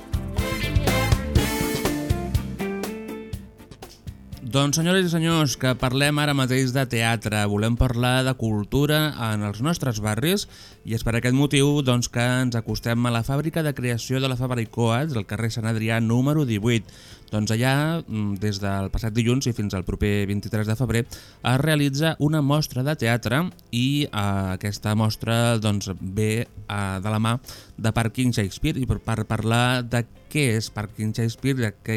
Speaker 2: Doncs senyores i senyors, que parlem ara mateix de teatre, volem parlar de cultura en els nostres barris i és per aquest motiu doncs, que ens acostem a la fàbrica de creació de la Fabra i Coats, del carrer Sant Adrià número 18. Doncs allà, mm, des del passat dilluns i fins al proper 23 de febrer, es realitza una mostra de teatre i eh, aquesta mostra doncs, ve eh, de la mà de Parking Shakespeare i per, per parlar de què és Parking Shakespeare, què,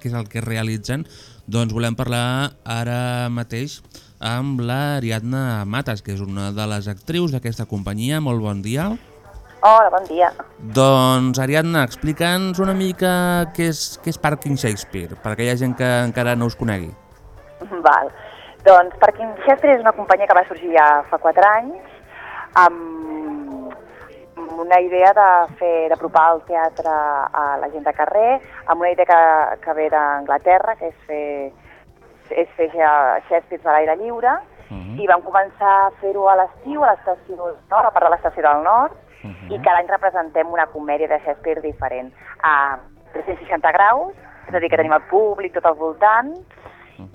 Speaker 2: què és el que realitzen, doncs volem parlar ara mateix amb l'Ariadna Matas, que és una de les actrius d'aquesta companyia. Molt bon dia.
Speaker 7: Hola, bon dia.
Speaker 2: Doncs, Ariadna, explica'ns una mica què és, què és Parking Shakespeare, per aquella gent que encara no us conegui.
Speaker 7: Val. Doncs Parking Shakespeare és una companyia que va sorgir ja fa 4 anys amb amb una idea de fer d'apropar el teatre a la gent de carrer, amb una idea que, que ve d'Anglaterra, que és fer, és fer Shakespeare a l'aire lliure,
Speaker 2: Mhm.
Speaker 7: i vam començar a fer-ho a l'estiu a l'estació del nord, a part de l'estació del nord, i cada any representem una comèdia de Shakespeare diferent. A 360 graus, és a dir, que tenim el públic tot al voltant,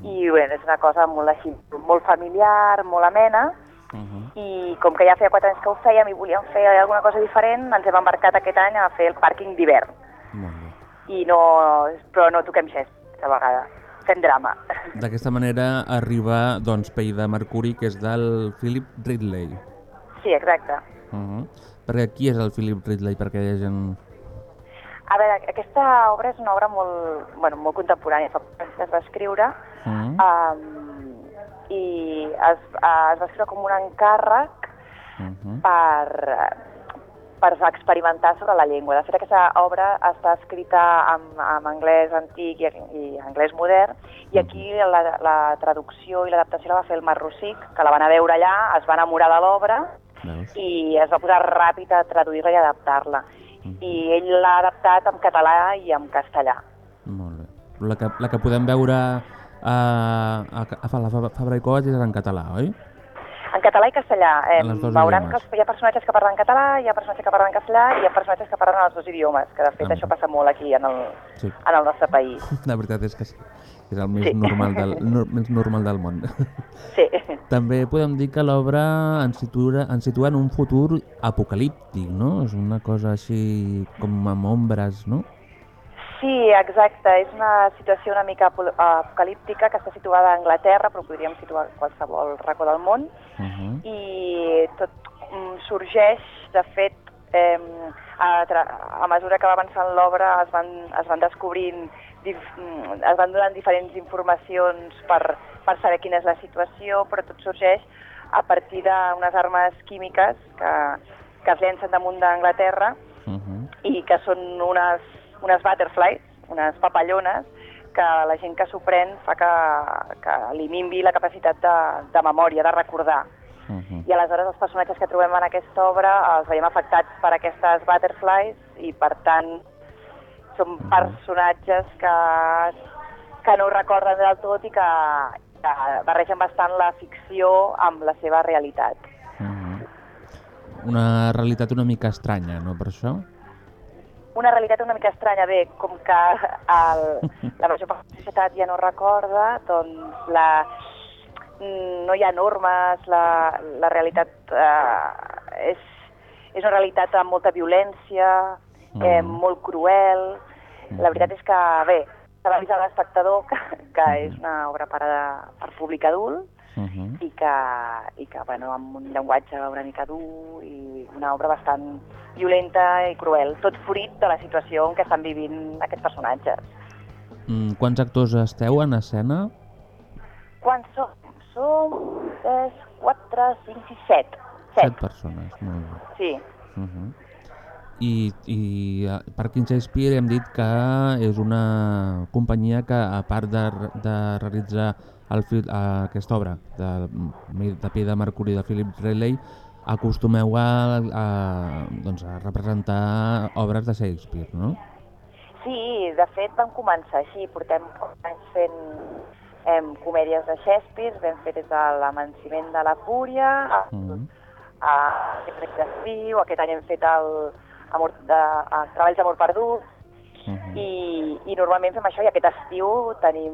Speaker 7: i bé, és una cosa molt així, molt familiar, molt amena, i com que ja feia 4 anys que ho fèiem i volíem fer alguna cosa diferent, ens hem embarcat aquest any a fer el pàrquing d'hivern.
Speaker 2: Molt bé.
Speaker 7: I no, però no toquem Shakespeare, a vegades. Fem drama.
Speaker 2: D'aquesta manera arriba doncs, Pell de Mercuri, que és del Philip Ridley.
Speaker 7: Sí, exacte.
Speaker 2: Uh -huh. Perquè qui és el Philip Ridley? Perquè hi ha gent...
Speaker 7: A veure, aquesta obra és una obra molt, bueno, molt contemporània, fa que es va escriure,
Speaker 2: Mm.
Speaker 7: um, i es, uh, es va escriure com un encàrrec
Speaker 2: Uh
Speaker 7: per, per experimentar sobre la llengua. De fet, aquesta obra està escrita en, en anglès antic i, i anglès modern, i aquí la, la traducció i l'adaptació la va fer el Marc Rossic, que la van a veure allà, es va enamorar de l'obra,
Speaker 2: Veus?
Speaker 7: i es va posar ràpid a traduir-la i adaptar-la. I ell l'ha adaptat en català i en castellà.
Speaker 2: Molt bé. La que, la que podem veure a, a, a la Fa- Fabra i Coats és en català, oi?
Speaker 7: En català i castellà. Eh, veuran
Speaker 2: idiomes.
Speaker 7: que hi ha personatges que parlen català, hi ha personatges que parlen castellà i hi ha personatges que parlen els dos idiomes, que de fet
Speaker 2: Ah.
Speaker 7: això passa molt aquí en el,
Speaker 2: Sí.
Speaker 7: en el nostre país.
Speaker 2: La veritat és que sí. És el més,
Speaker 7: Sí.
Speaker 2: normal, del, no, més normal del món.
Speaker 7: Sí.
Speaker 2: També podem dir que l'obra ens, situa, ens situa en un futur apocalíptic, no? És una cosa així com amb ombres, no?
Speaker 7: Sí, exacte. És una situació una mica apo- apocalíptica que està situada a Anglaterra, però podríem situar a qualsevol racó del món.
Speaker 2: Uh -huh.
Speaker 7: i tot mm, sorgeix, de fet, eh, a, a mesura que va avançant l'obra es, van, es van descobrint, dif, mm, es van donant diferents informacions per, per saber quina és la situació, però tot sorgeix a partir d'unes armes químiques que, que es llencen damunt d'Anglaterra
Speaker 2: Uh -huh.
Speaker 7: i que són unes, unes butterflies, unes papallones, que la gent que s'ho pren fa que, que li minvi la capacitat de, de memòria, de recordar.
Speaker 2: Uh -huh.
Speaker 7: I aleshores els personatges que trobem en aquesta obra els veiem afectats per aquestes butterflies i per tant són personatges que, que no ho recorden del tot i que, que barregen bastant la ficció amb la seva realitat.
Speaker 2: Uh -huh. Una realitat una mica estranya, no, per això?
Speaker 7: Una realitat una mica estranya, bé, com que el, la major part de la societat ja no recorda, doncs la, mm, no hi ha normes, la, la realitat eh, és, és una realitat amb molta violència, eh, molt cruel. La veritat és que, bé, s'ha d'avisar l'espectador que, que és una obra per, a, per públic adult
Speaker 2: Uh -huh.
Speaker 7: i que, i que bueno, amb un llenguatge una mica dur i una obra bastant violenta i cruel, tot fruit de la situació en què estan vivint aquests personatges.
Speaker 2: Mm, quants actors esteu en escena?
Speaker 7: Quants som? Som 3, 4, 5, 6, 7.
Speaker 2: Set persones, molt bé.
Speaker 7: Sí,
Speaker 2: Uh -huh. I, I eh, Quin Shakespeare hem dit que és una companyia que, a part de, de realitzar el, eh, aquesta obra de, de Pie de Mercuri de Philip Riley, acostumeu a, a, doncs, a representar obres de Shakespeare, no?
Speaker 7: Sí, de fet vam començar així, portem anys fent em, comèdies de Shakespeare, vam fer des de l'amanciment de la fúria, a,
Speaker 2: Mm.
Speaker 7: a Secret d'Estiu, aquest any hem fet el, amor, de, a Treballs d'Amor Perdut, i, i normalment fem això, i aquest estiu tenim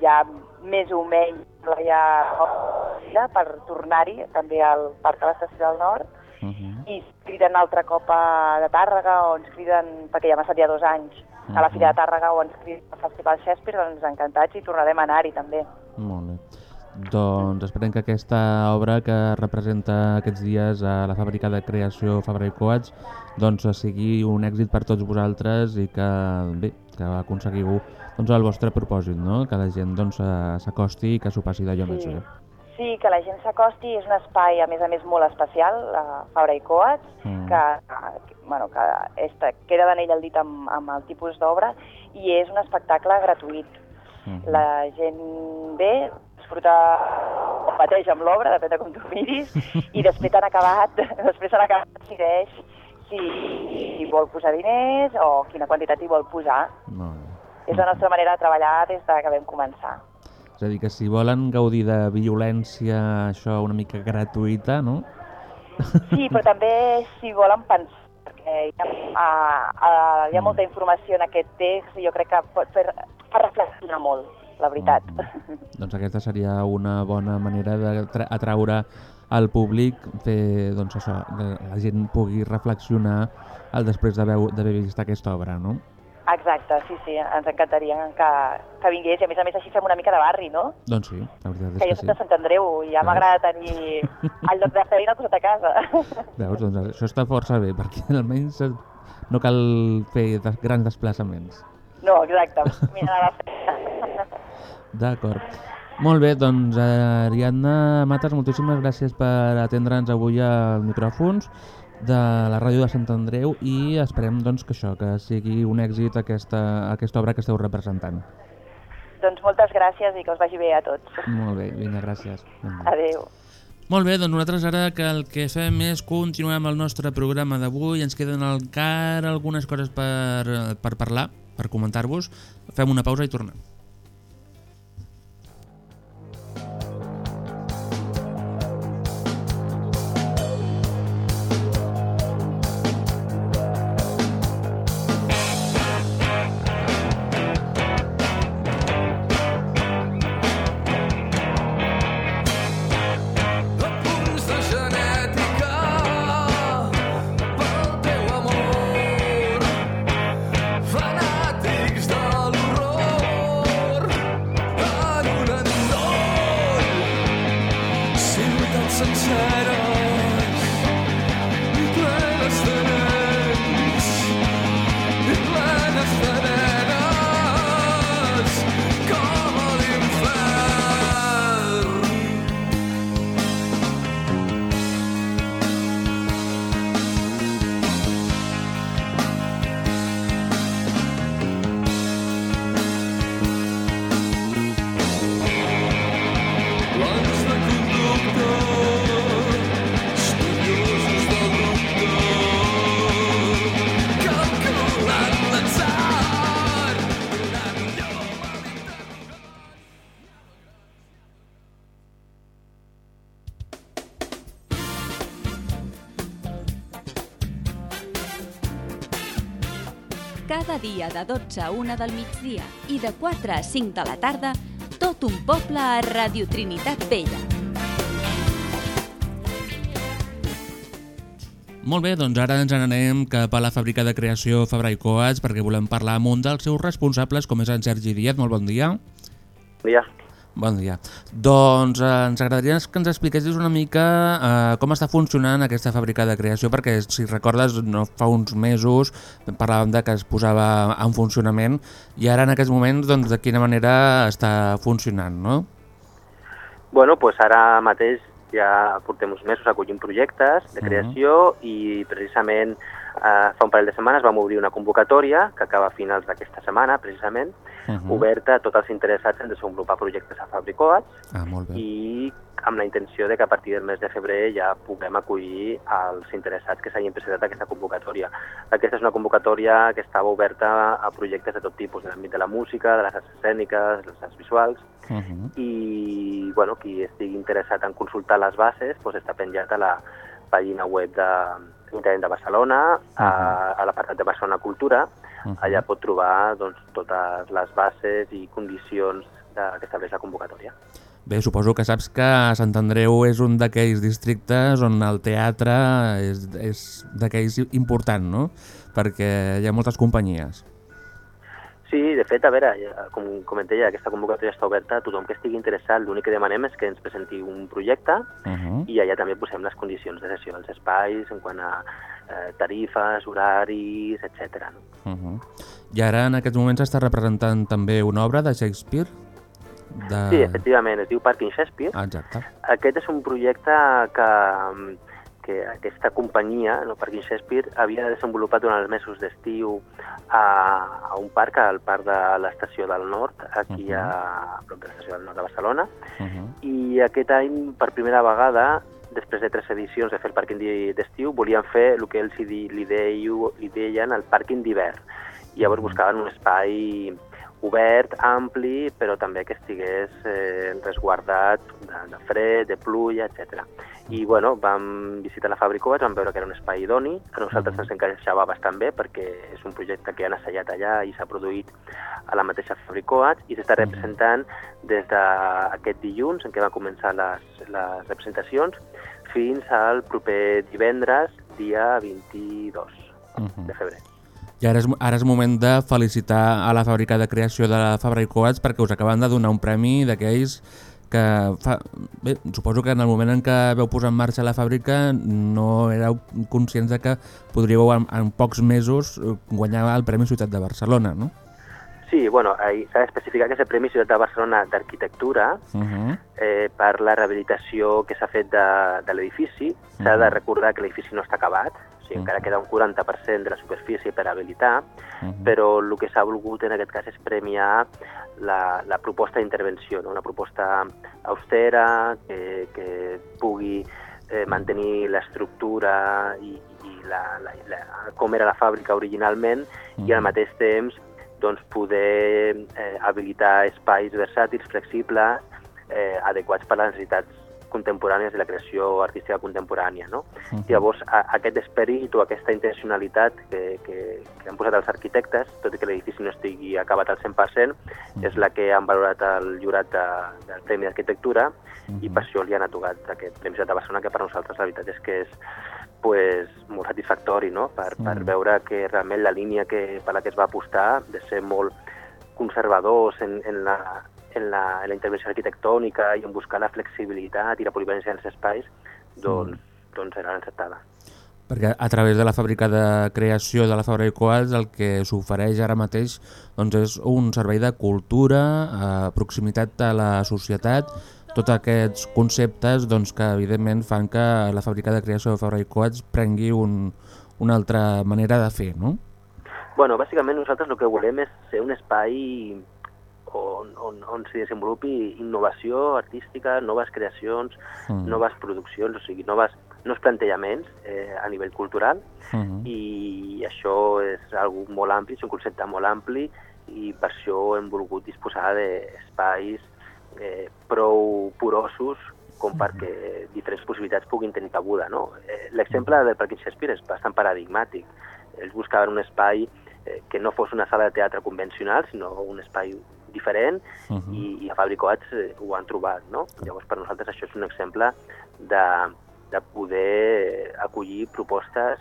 Speaker 7: ja més o menys ja per tornar-hi, també al Parc de l'Estació del Nord, i ens criden altre cop a de Tàrrega, o ens criden, perquè ja hem estat ja dos anys, a la Fira de Tàrrega, o ens criden al Festival Shakespeare, doncs encantats i tornarem a anar-hi també.
Speaker 2: Molt bé. Doncs esperem que aquesta obra que representa aquests dies a la fàbrica de creació Fabra i Coats doncs sigui un èxit per tots vosaltres i que, bé, que aconseguiu doncs, el vostre propòsit, no? que la gent doncs, eh, s'acosti i que s'ho passi d'allò més bé.
Speaker 7: Sí, que la gent s'acosti, és un espai, a més a més, molt especial, la Fabra i Coats,
Speaker 2: Mm.
Speaker 7: que, bueno, que esta, queda d'anell al dit amb, amb el tipus d'obra, i és un espectacle gratuït. La gent ve, disfruta o pateix amb l'obra, depèn de com tu miris, i després han acabat, després han acabat, decideix si, si vol posar diners o quina quantitat hi vol posar.
Speaker 2: Molt bé.
Speaker 7: És la nostra manera de treballar des de que vam començar.
Speaker 2: És a dir, que si volen gaudir de violència, això una mica gratuïta, no?
Speaker 7: Sí, però també si volen pensar, perquè hi ha, a, a, hi ha molta informació en aquest text i jo crec que pot fer, fa reflexionar molt, la veritat.
Speaker 2: Doncs aquesta seria una bona manera d'atraure al públic, fer doncs, això, que la gent pugui reflexionar al després d'haver vist aquesta obra, no?
Speaker 7: Exacte, sí, sí, ens encantaria que, que vingués i a més a més així fem una mica de barri, no?
Speaker 2: Doncs sí, la veritat
Speaker 7: Que
Speaker 2: és
Speaker 7: jo
Speaker 2: que
Speaker 7: soc de. Sant Andreu i ja m'agrada tenir el lloc de feina tot a casa.
Speaker 2: Veus, doncs això està força bé, perquè almenys eh, no cal fer grans desplaçaments.
Speaker 7: No, exacte, mira la feina.
Speaker 2: D'acord. Molt bé, doncs Ariadna Mates, moltíssimes gràcies per atendre'ns avui als micròfons de la ràdio de Sant Andreu i esperem doncs, que això que sigui un èxit aquesta, aquesta obra que esteu representant.
Speaker 7: Doncs moltes gràcies i que us vagi bé a tots.
Speaker 2: Molt bé, vinga, gràcies. Vinga.
Speaker 7: Adéu.
Speaker 2: Molt bé, doncs nosaltres ara que el que fem és continuar amb el nostre programa d'avui, ens queden encara algunes coses per, per parlar, per comentar-vos. Fem una pausa i tornem.
Speaker 4: Dia de 12 a 1 del migdia i de 4 a 5 de la tarda, tot un poble a Radio Trinitat Vella.
Speaker 2: Molt bé, doncs ara ens n'anem cap a la fàbrica de creació Fabra i Coats perquè volem parlar amb un dels seus responsables, com és en Sergi Díaz. Molt bon dia.
Speaker 8: Bon dia.
Speaker 2: Bon dia. Doncs eh, ens agradaria que ens expliquessis una mica eh, com està funcionant aquesta fàbrica de creació, perquè si recordes, no fa uns mesos parlàvem de que es posava en funcionament i ara en aquests moments doncs, de quina manera està funcionant, no?
Speaker 8: Bueno, pues ara mateix ja portem uns mesos acollint projectes de
Speaker 2: Mhm.
Speaker 8: creació i precisament eh, fa un parell de setmanes vam obrir una convocatòria que acaba a finals d'aquesta setmana, precisament,
Speaker 2: Mhm.
Speaker 8: oberta a tots els interessats en desenvolupar projectes a Fabricoats
Speaker 2: Ah, molt bé.
Speaker 8: i amb la intenció de que a partir del mes de febrer ja puguem acollir els interessats que s'hagin presentat a aquesta convocatòria. Aquesta és una convocatòria que estava oberta a projectes de tot tipus, de l'àmbit de la música, de les arts escèniques, de les arts visuals,
Speaker 2: Uh -huh.
Speaker 8: i bueno, qui estigui interessat en consultar les bases doncs està penjat a la pàgina web de l'Ajuntament de Barcelona, a, a l'apartat de Barcelona Cultura. Allà pot trobar doncs, totes les bases i condicions de, que estableix la convocatòria.
Speaker 2: Bé, suposo que saps que Sant Andreu és un d'aquells districtes on el teatre és, és d'aquells important, no? Perquè hi ha moltes companyies.
Speaker 8: Sí, de fet, a veure, ja, com comenté ja, aquesta convocatòria està oberta a tothom que estigui interessat. L'únic que demanem és que ens presenti un projecte
Speaker 2: Uh -huh.
Speaker 8: i allà també posem les condicions de sessió, els espais, en quant a eh, tarifes, horaris, etc. No?
Speaker 2: Uh -huh. I ara en aquests moments està representant també una obra de Shakespeare? De...
Speaker 8: Sí, efectivament, es diu Parking Shakespeare.
Speaker 2: Ah, exacte.
Speaker 8: Aquest és un projecte que, que aquesta companyia, no, Parking Shakespeare, havia desenvolupat durant els mesos d'estiu a, a un parc, al parc de l'Estació del Nord, aquí uh -huh. a, a prop de l'Estació del Nord de Barcelona,
Speaker 2: Uh -huh.
Speaker 8: i aquest any, per primera vegada, després de tres edicions de fer el pàrquing d'estiu, volien fer el que ells li, deiu, li deien el pàrquing d'hivern. I llavors buscaven un espai obert, ampli, però també que estigués eh, resguardat de, de fred, de pluja, etc. I bueno, vam visitar la fàbrica, vam veure que era un espai idoni, a nosaltres ens encaixava bastant bé perquè és un projecte que han assajat allà i s'ha produït a la mateixa Fabricoats i s'està representant des d'aquest dilluns en què van començar les, les representacions fins al proper divendres, dia 22
Speaker 2: Uh -huh.
Speaker 8: de febrer.
Speaker 2: I ara és, ara és moment de felicitar a la fàbrica de creació de la Fabra i Coats perquè us acaben de donar un premi d'aquells que fa... Bé, suposo que en el moment en què veu posar en marxa la fàbrica no éreu conscients de que podríeu en, en pocs mesos guanyar el Premi Ciutat de Barcelona, no?
Speaker 8: Sí, bueno, s'ha d'especificar que és el Premi Ciutat de Barcelona d'Arquitectura
Speaker 2: Uh -huh.
Speaker 8: eh, per la rehabilitació que s'ha fet de, de l'edifici. S'ha de recordar que l'edifici no està acabat, sigui, encara queda un 40% de la superfície per habilitar, però el que s'ha volgut en aquest cas és premiar la, la proposta d'intervenció, no? una proposta austera que, que pugui eh, mantenir l'estructura i, i la, la, la, com era la fàbrica originalment i al mateix temps doncs, poder eh, habilitar espais versàtils, flexibles, eh, adequats per a les necessitats contemporànies de la creació artística contemporània. No?
Speaker 2: Mhm.
Speaker 8: Llavors, a, aquest esperit o aquesta intencionalitat que, que, que han posat els arquitectes, tot i que l'edifici no estigui acabat al 100%, és la que han valorat el jurat de, del Premi d'Arquitectura i per això li han atorgat aquest Premi de Barcelona, que per nosaltres la veritat és que és pues, molt satisfactori no? per, per
Speaker 2: Mm.
Speaker 8: veure que realment la línia que, per la que es va apostar de ser molt conservadors en, en, la, en, la, en la intervenció arquitectònica i en buscar la flexibilitat i la polivalència dels espais, doncs, doncs era encertada.
Speaker 2: Perquè a través de la fàbrica de creació de la Fabra i Coats el que s'ofereix ara mateix doncs és un servei de cultura, eh, proximitat a la societat, tots aquests conceptes doncs, que evidentment fan que la fàbrica de creació de Fabra i Coats prengui un, una altra manera de fer, no?
Speaker 8: Bueno, bàsicament nosaltres el que volem és ser un espai on, on, on s'hi desenvolupi innovació artística, noves creacions,
Speaker 2: Mm.
Speaker 8: noves produccions, o sigui, noves, nous plantejaments eh, a nivell cultural
Speaker 2: Mhm.
Speaker 8: i això és algo molt ampli, és un concepte molt ampli i per això hem volgut disposar d'espais eh, prou porosos com perquè diferents possibilitats puguin tenir cabuda. No? Eh, L'exemple del Parc Shakespeare és bastant paradigmàtic. Ells buscaven un espai eh, que no fos una sala de teatre convencional, sinó un espai diferent
Speaker 2: Mhm.
Speaker 8: i, i a Fabricoats eh, ho han trobat. No? Llavors, per nosaltres això és un exemple de, de poder acollir propostes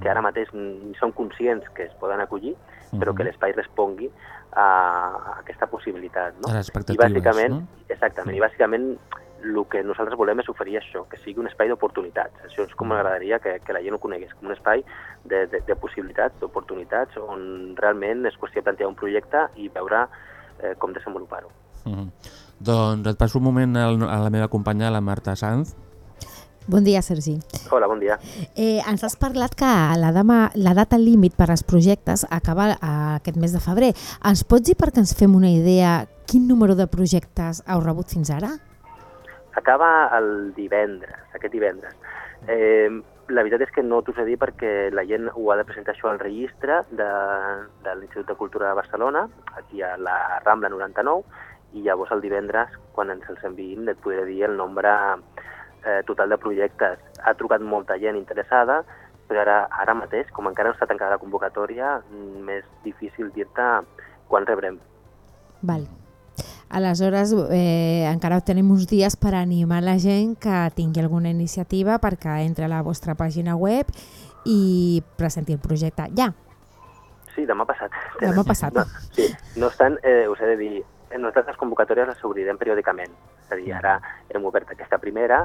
Speaker 8: que ara mateix ni som conscients que es poden acollir, però que l'espai respongui a, a aquesta possibilitat. No?
Speaker 2: A les
Speaker 8: I bàsicament,
Speaker 2: no?
Speaker 8: exactament, i bàsicament el que nosaltres volem és oferir això, que sigui un espai d'oportunitats. Això és com m'agradaria que, que la gent ho conegués, com un espai de, de, de possibilitats, d'oportunitats, on realment és qüestió de plantejar un projecte i veure eh, com desenvolupar-ho.
Speaker 2: Mhm. Doncs et passo un moment al- a la meva companya, la Marta Sanz.
Speaker 1: Bon dia, Sergi.
Speaker 8: Hola, bon dia.
Speaker 1: Eh, ens has parlat que la, dama, la data límit per als projectes acaba eh, aquest mes de febrer. Ens pots dir perquè ens fem una idea quin número de projectes heu rebut fins ara?
Speaker 8: Acaba el divendres, aquest divendres. Eh, la veritat és que no t'ho sé dir perquè la gent ho ha de presentar això al registre de, de l'Institut de Cultura de Barcelona, aquí a la Rambla 99, i llavors el divendres, quan ens els enviïn, et podré dir el nombre eh, total de projectes. Ha trucat molta gent interessada, però ara, ara mateix, com encara no està tancada la convocatòria, mm, m'és difícil dir-te quan rebrem.
Speaker 1: Val. Aleshores, eh, encara tenim uns dies per animar la gent que tingui alguna iniciativa perquè entre a la vostra pàgina web i presenti el projecte ja.
Speaker 8: Sí, demà passat.
Speaker 1: Demà passat.
Speaker 8: No, sí, no obstant, eh, us he de dir, nosaltres les convocatòries les obrirem periòdicament. És a dir, ara hem obert aquesta primera,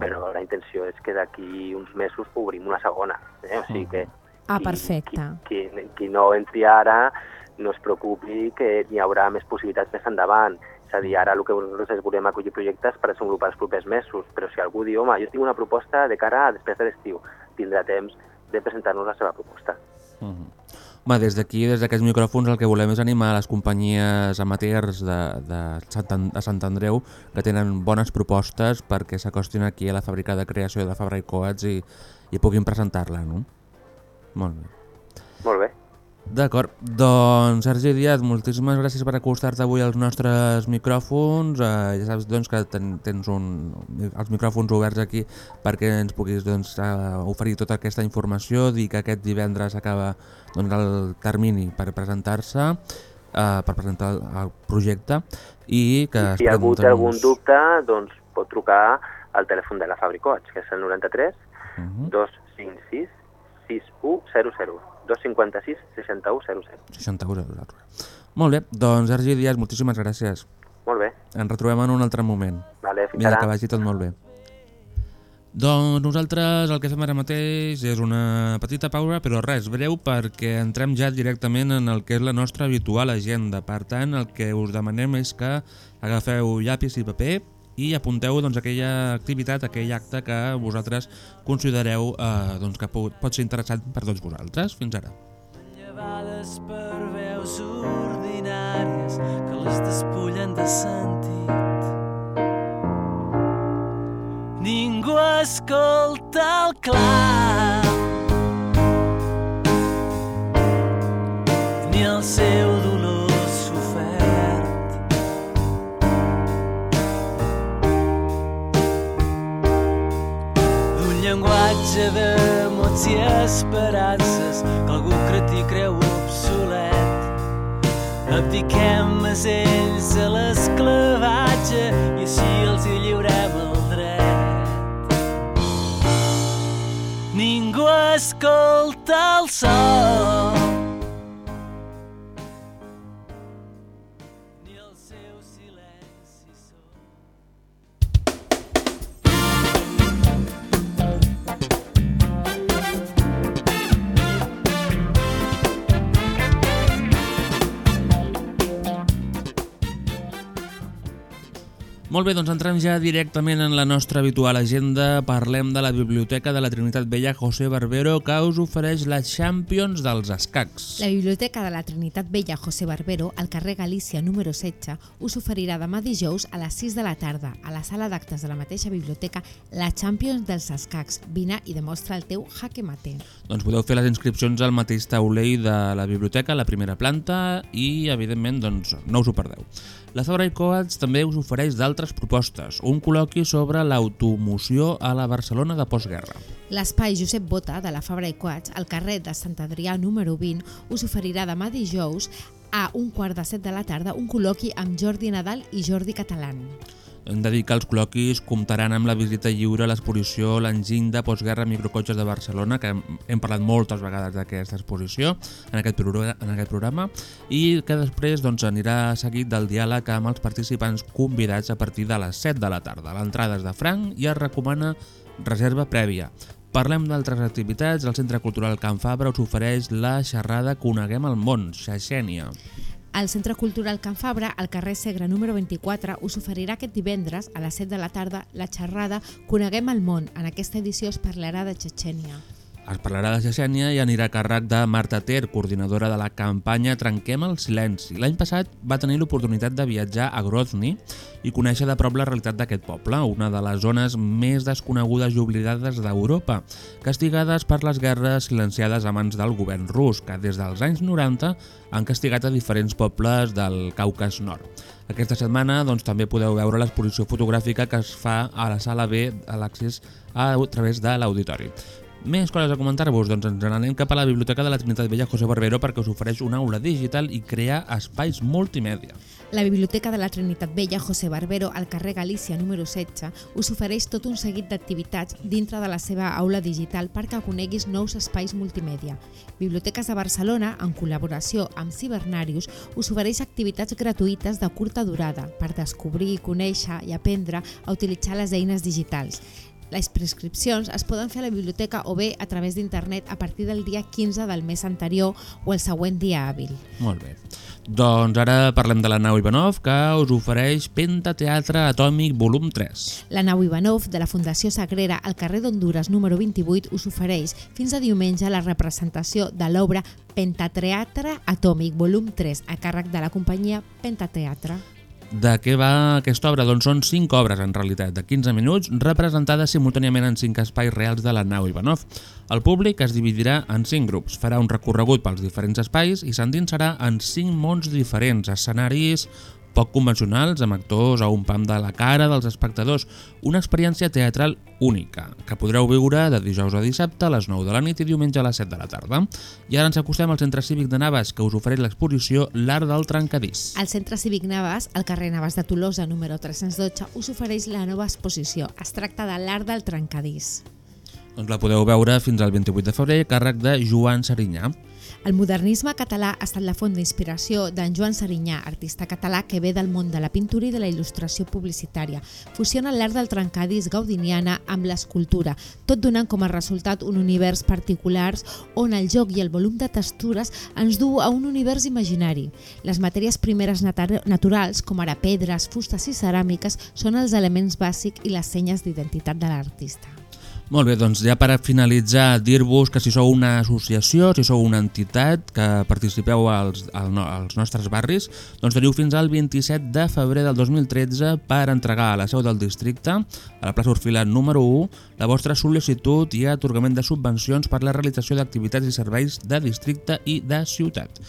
Speaker 8: però la intenció és que d'aquí uns mesos obrim una segona. Eh? O sigui que
Speaker 1: Ah, perfecte.
Speaker 8: qui, qui no entri ara no es preocupi que n'hi haurà més possibilitats més endavant. És a dir, ara el que nosaltres és volem acollir projectes per desenvolupar els propers mesos, però si algú diu, home, jo tinc una proposta de cara a després de l'estiu, tindrà temps de presentar-nos la seva proposta.
Speaker 2: Mhm. Home, des d'aquí, des d'aquests micròfons, el que volem és animar les companyies amateurs de, de, Sant, An- de Sant Andreu que tenen bones propostes perquè s'acostin aquí a la fàbrica de creació de Fabra i Coats i, i puguin presentar-la, no? Molt bé.
Speaker 8: Molt bé.
Speaker 2: D'acord, doncs Sergi Díaz, moltíssimes gràcies per acostar-te avui als nostres micròfons. Eh, ja saps doncs, que ten, tens un, els micròfons oberts aquí perquè ens puguis doncs, eh, oferir tota aquesta informació, dir que aquest divendres acaba doncs, el termini per presentar-se, eh, per presentar el, projecte i que
Speaker 8: Si hi ha hagut
Speaker 2: esperem,
Speaker 8: algun dubte, doncs pot trucar al telèfon de la Fabricots, que és el 93
Speaker 2: Mhm.
Speaker 8: 256 6100 256 6100
Speaker 2: 61 euros. Molt bé, doncs Sergi Díaz, moltíssimes gràcies.
Speaker 8: Molt bé,
Speaker 2: Ens retrobem en un altre moment.
Speaker 8: vale, fins
Speaker 2: Vinga,
Speaker 8: ara.
Speaker 2: que vagi tot molt bé. Doncs nosaltres el que fem ara mateix és una petita pausa, però res, breu, perquè entrem ja directament en el que és la nostra habitual agenda. Per tant, el que us demanem és que agafeu llapis i paper i apunteu doncs, aquella activitat, aquell acte que vosaltres considereu eh, doncs, que pot, pot ser interessant per tots vosaltres. Fins ara.
Speaker 6: llevades per veus ordinàries que les despullen de sentit. Ningú escolta el clar ni el seu llenguatge de mots i esperances que algú cretí creu obsolet. Abdiquem a ells a l'esclavatge i així els hi lliurem el dret. Ningú escolta el sol
Speaker 2: Molt bé, doncs entrem ja directament en la nostra habitual agenda. Parlem de la Biblioteca de la Trinitat Vella José Barbero que us ofereix la Champions dels escacs.
Speaker 1: La Biblioteca de la Trinitat Vella José Barbero, al carrer Galícia número 16, us oferirà demà dijous a les 6 de la tarda, a la sala d'actes de la mateixa biblioteca, la Champions dels escacs. Vine i demostra el teu jaque mate.
Speaker 2: Doncs podeu fer les inscripcions al mateix taulell de la biblioteca, a la primera planta, i evidentment doncs, no us ho perdeu. La Fabra i Coats també us ofereix d'altres propostes, un col·loqui sobre l'automoció a la Barcelona de postguerra.
Speaker 1: L'espai Josep Bota de la Fabra i Coats, al carrer de Sant Adrià número 20, us oferirà demà dijous a un quart de set de la tarda un col·loqui amb Jordi Nadal i Jordi Catalán.
Speaker 2: Hem de dir que els col·loquis comptaran amb la visita lliure a l'exposició L'enginy de postguerra microcotxes de Barcelona, que hem, parlat moltes vegades d'aquesta exposició en aquest, programa, en aquest programa, i que després doncs, anirà seguit del diàleg amb els participants convidats a partir de les 7 de la tarda. L'entrada és de franc i es recomana reserva prèvia. Parlem d'altres activitats. El Centre Cultural Can Fabra us ofereix la xerrada Coneguem el món, Xaxènia.
Speaker 1: El Centre Cultural Can Fabra, al carrer Segre número 24, us oferirà aquest divendres, a les 7 de la tarda, la xerrada Coneguem el món. En aquesta edició es parlarà de Txetxènia.
Speaker 2: Es parlarà de Xaxènia i anirà a càrrec de Marta Ter, coordinadora de la campanya Trenquem el silenci. L'any passat va tenir l'oportunitat de viatjar a Grozny i conèixer de prop la realitat d'aquest poble, una de les zones més desconegudes i oblidades d'Europa, castigades per les guerres silenciades a mans del govern rus, que des dels anys 90 han castigat a diferents pobles del Caucas Nord. Aquesta setmana doncs, també podeu veure l'exposició fotogràfica que es fa a la sala B a l'accés a través de l'auditori. Més coses a comentar-vos, doncs ens n'anem cap a la Biblioteca de la Trinitat Vella José Barbero perquè us ofereix una aula digital i crear espais multimèdia.
Speaker 1: La Biblioteca de la Trinitat Vella José Barbero al carrer Galícia número 16 us ofereix tot un seguit d'activitats dintre de la seva aula digital perquè coneguis nous espais multimèdia. Biblioteques de Barcelona, en col·laboració amb Cibernarius, us ofereix activitats gratuïtes de curta durada per descobrir, conèixer i aprendre a utilitzar les eines digitals. Les prescripcions es poden fer a la biblioteca o bé a través d'internet a partir del dia 15 del mes anterior o el següent dia hàbil.
Speaker 2: Molt bé. Doncs ara parlem de la nau Ivanov, que us ofereix Pentateatre Atòmic volum 3.
Speaker 1: La nau Ivanov de la Fundació Sagrera al carrer d'Honduras número 28 us ofereix fins a diumenge la representació de l'obra Pentateatre Atòmic volum 3 a càrrec de la companyia Pentateatre.
Speaker 2: De què va aquesta obra? Doncs són 5 obres, en realitat, de 15 minuts, representades simultàniament en 5 espais reals de la nau Ivanov. El públic es dividirà en 5 grups, farà un recorregut pels diferents espais i s'endinsarà en 5 mons diferents, escenaris poc convencionals, amb actors a un pam de la cara dels espectadors, una experiència teatral única, que podreu viure de dijous a dissabte a les 9 de la nit i diumenge a les 7 de la tarda. I ara ens acostem al Centre Cívic de Navas, que us ofereix l'exposició L'Art del Trencadís.
Speaker 1: El Centre Cívic Navas, al carrer Navas de Tolosa número 312, us ofereix la nova exposició. Es tracta de l'Art del Trencadís.
Speaker 2: Doncs la podeu veure fins al 28 de febrer, càrrec de Joan Serinyà.
Speaker 1: El modernisme català ha estat la font d'inspiració d'en Joan Serinyà, artista català que ve del món de la pintura i de la il·lustració publicitària. Fusiona l'art del trencadís gaudiniana amb l'escultura, tot donant com a resultat un univers particulars on el joc i el volum de textures ens du a un univers imaginari. Les matèries primeres nat naturals, com ara pedres, fustes i ceràmiques, són els elements bàsics i les senyes d'identitat de l'artista.
Speaker 2: Molt bé, doncs ja per finalitzar, dir-vos que si sou una associació, si sou una entitat que participeu als, als nostres barris, doncs teniu fins al 27 de febrer del 2013 per entregar a la seu del districte, a la plaça Orfila número 1, la vostra sol·licitud i atorgament de subvencions per la realització d'activitats i serveis de districte i de ciutat.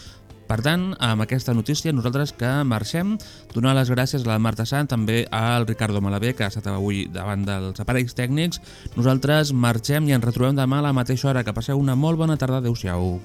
Speaker 2: Per tant, amb aquesta notícia nosaltres que marxem, donar les gràcies a la Marta Sant, també al Ricardo Malavé, que ha estat avui davant dels aparells tècnics. Nosaltres marxem i ens retrobem demà a la mateixa hora. Que passeu una molt bona tarda. Adéu-siau.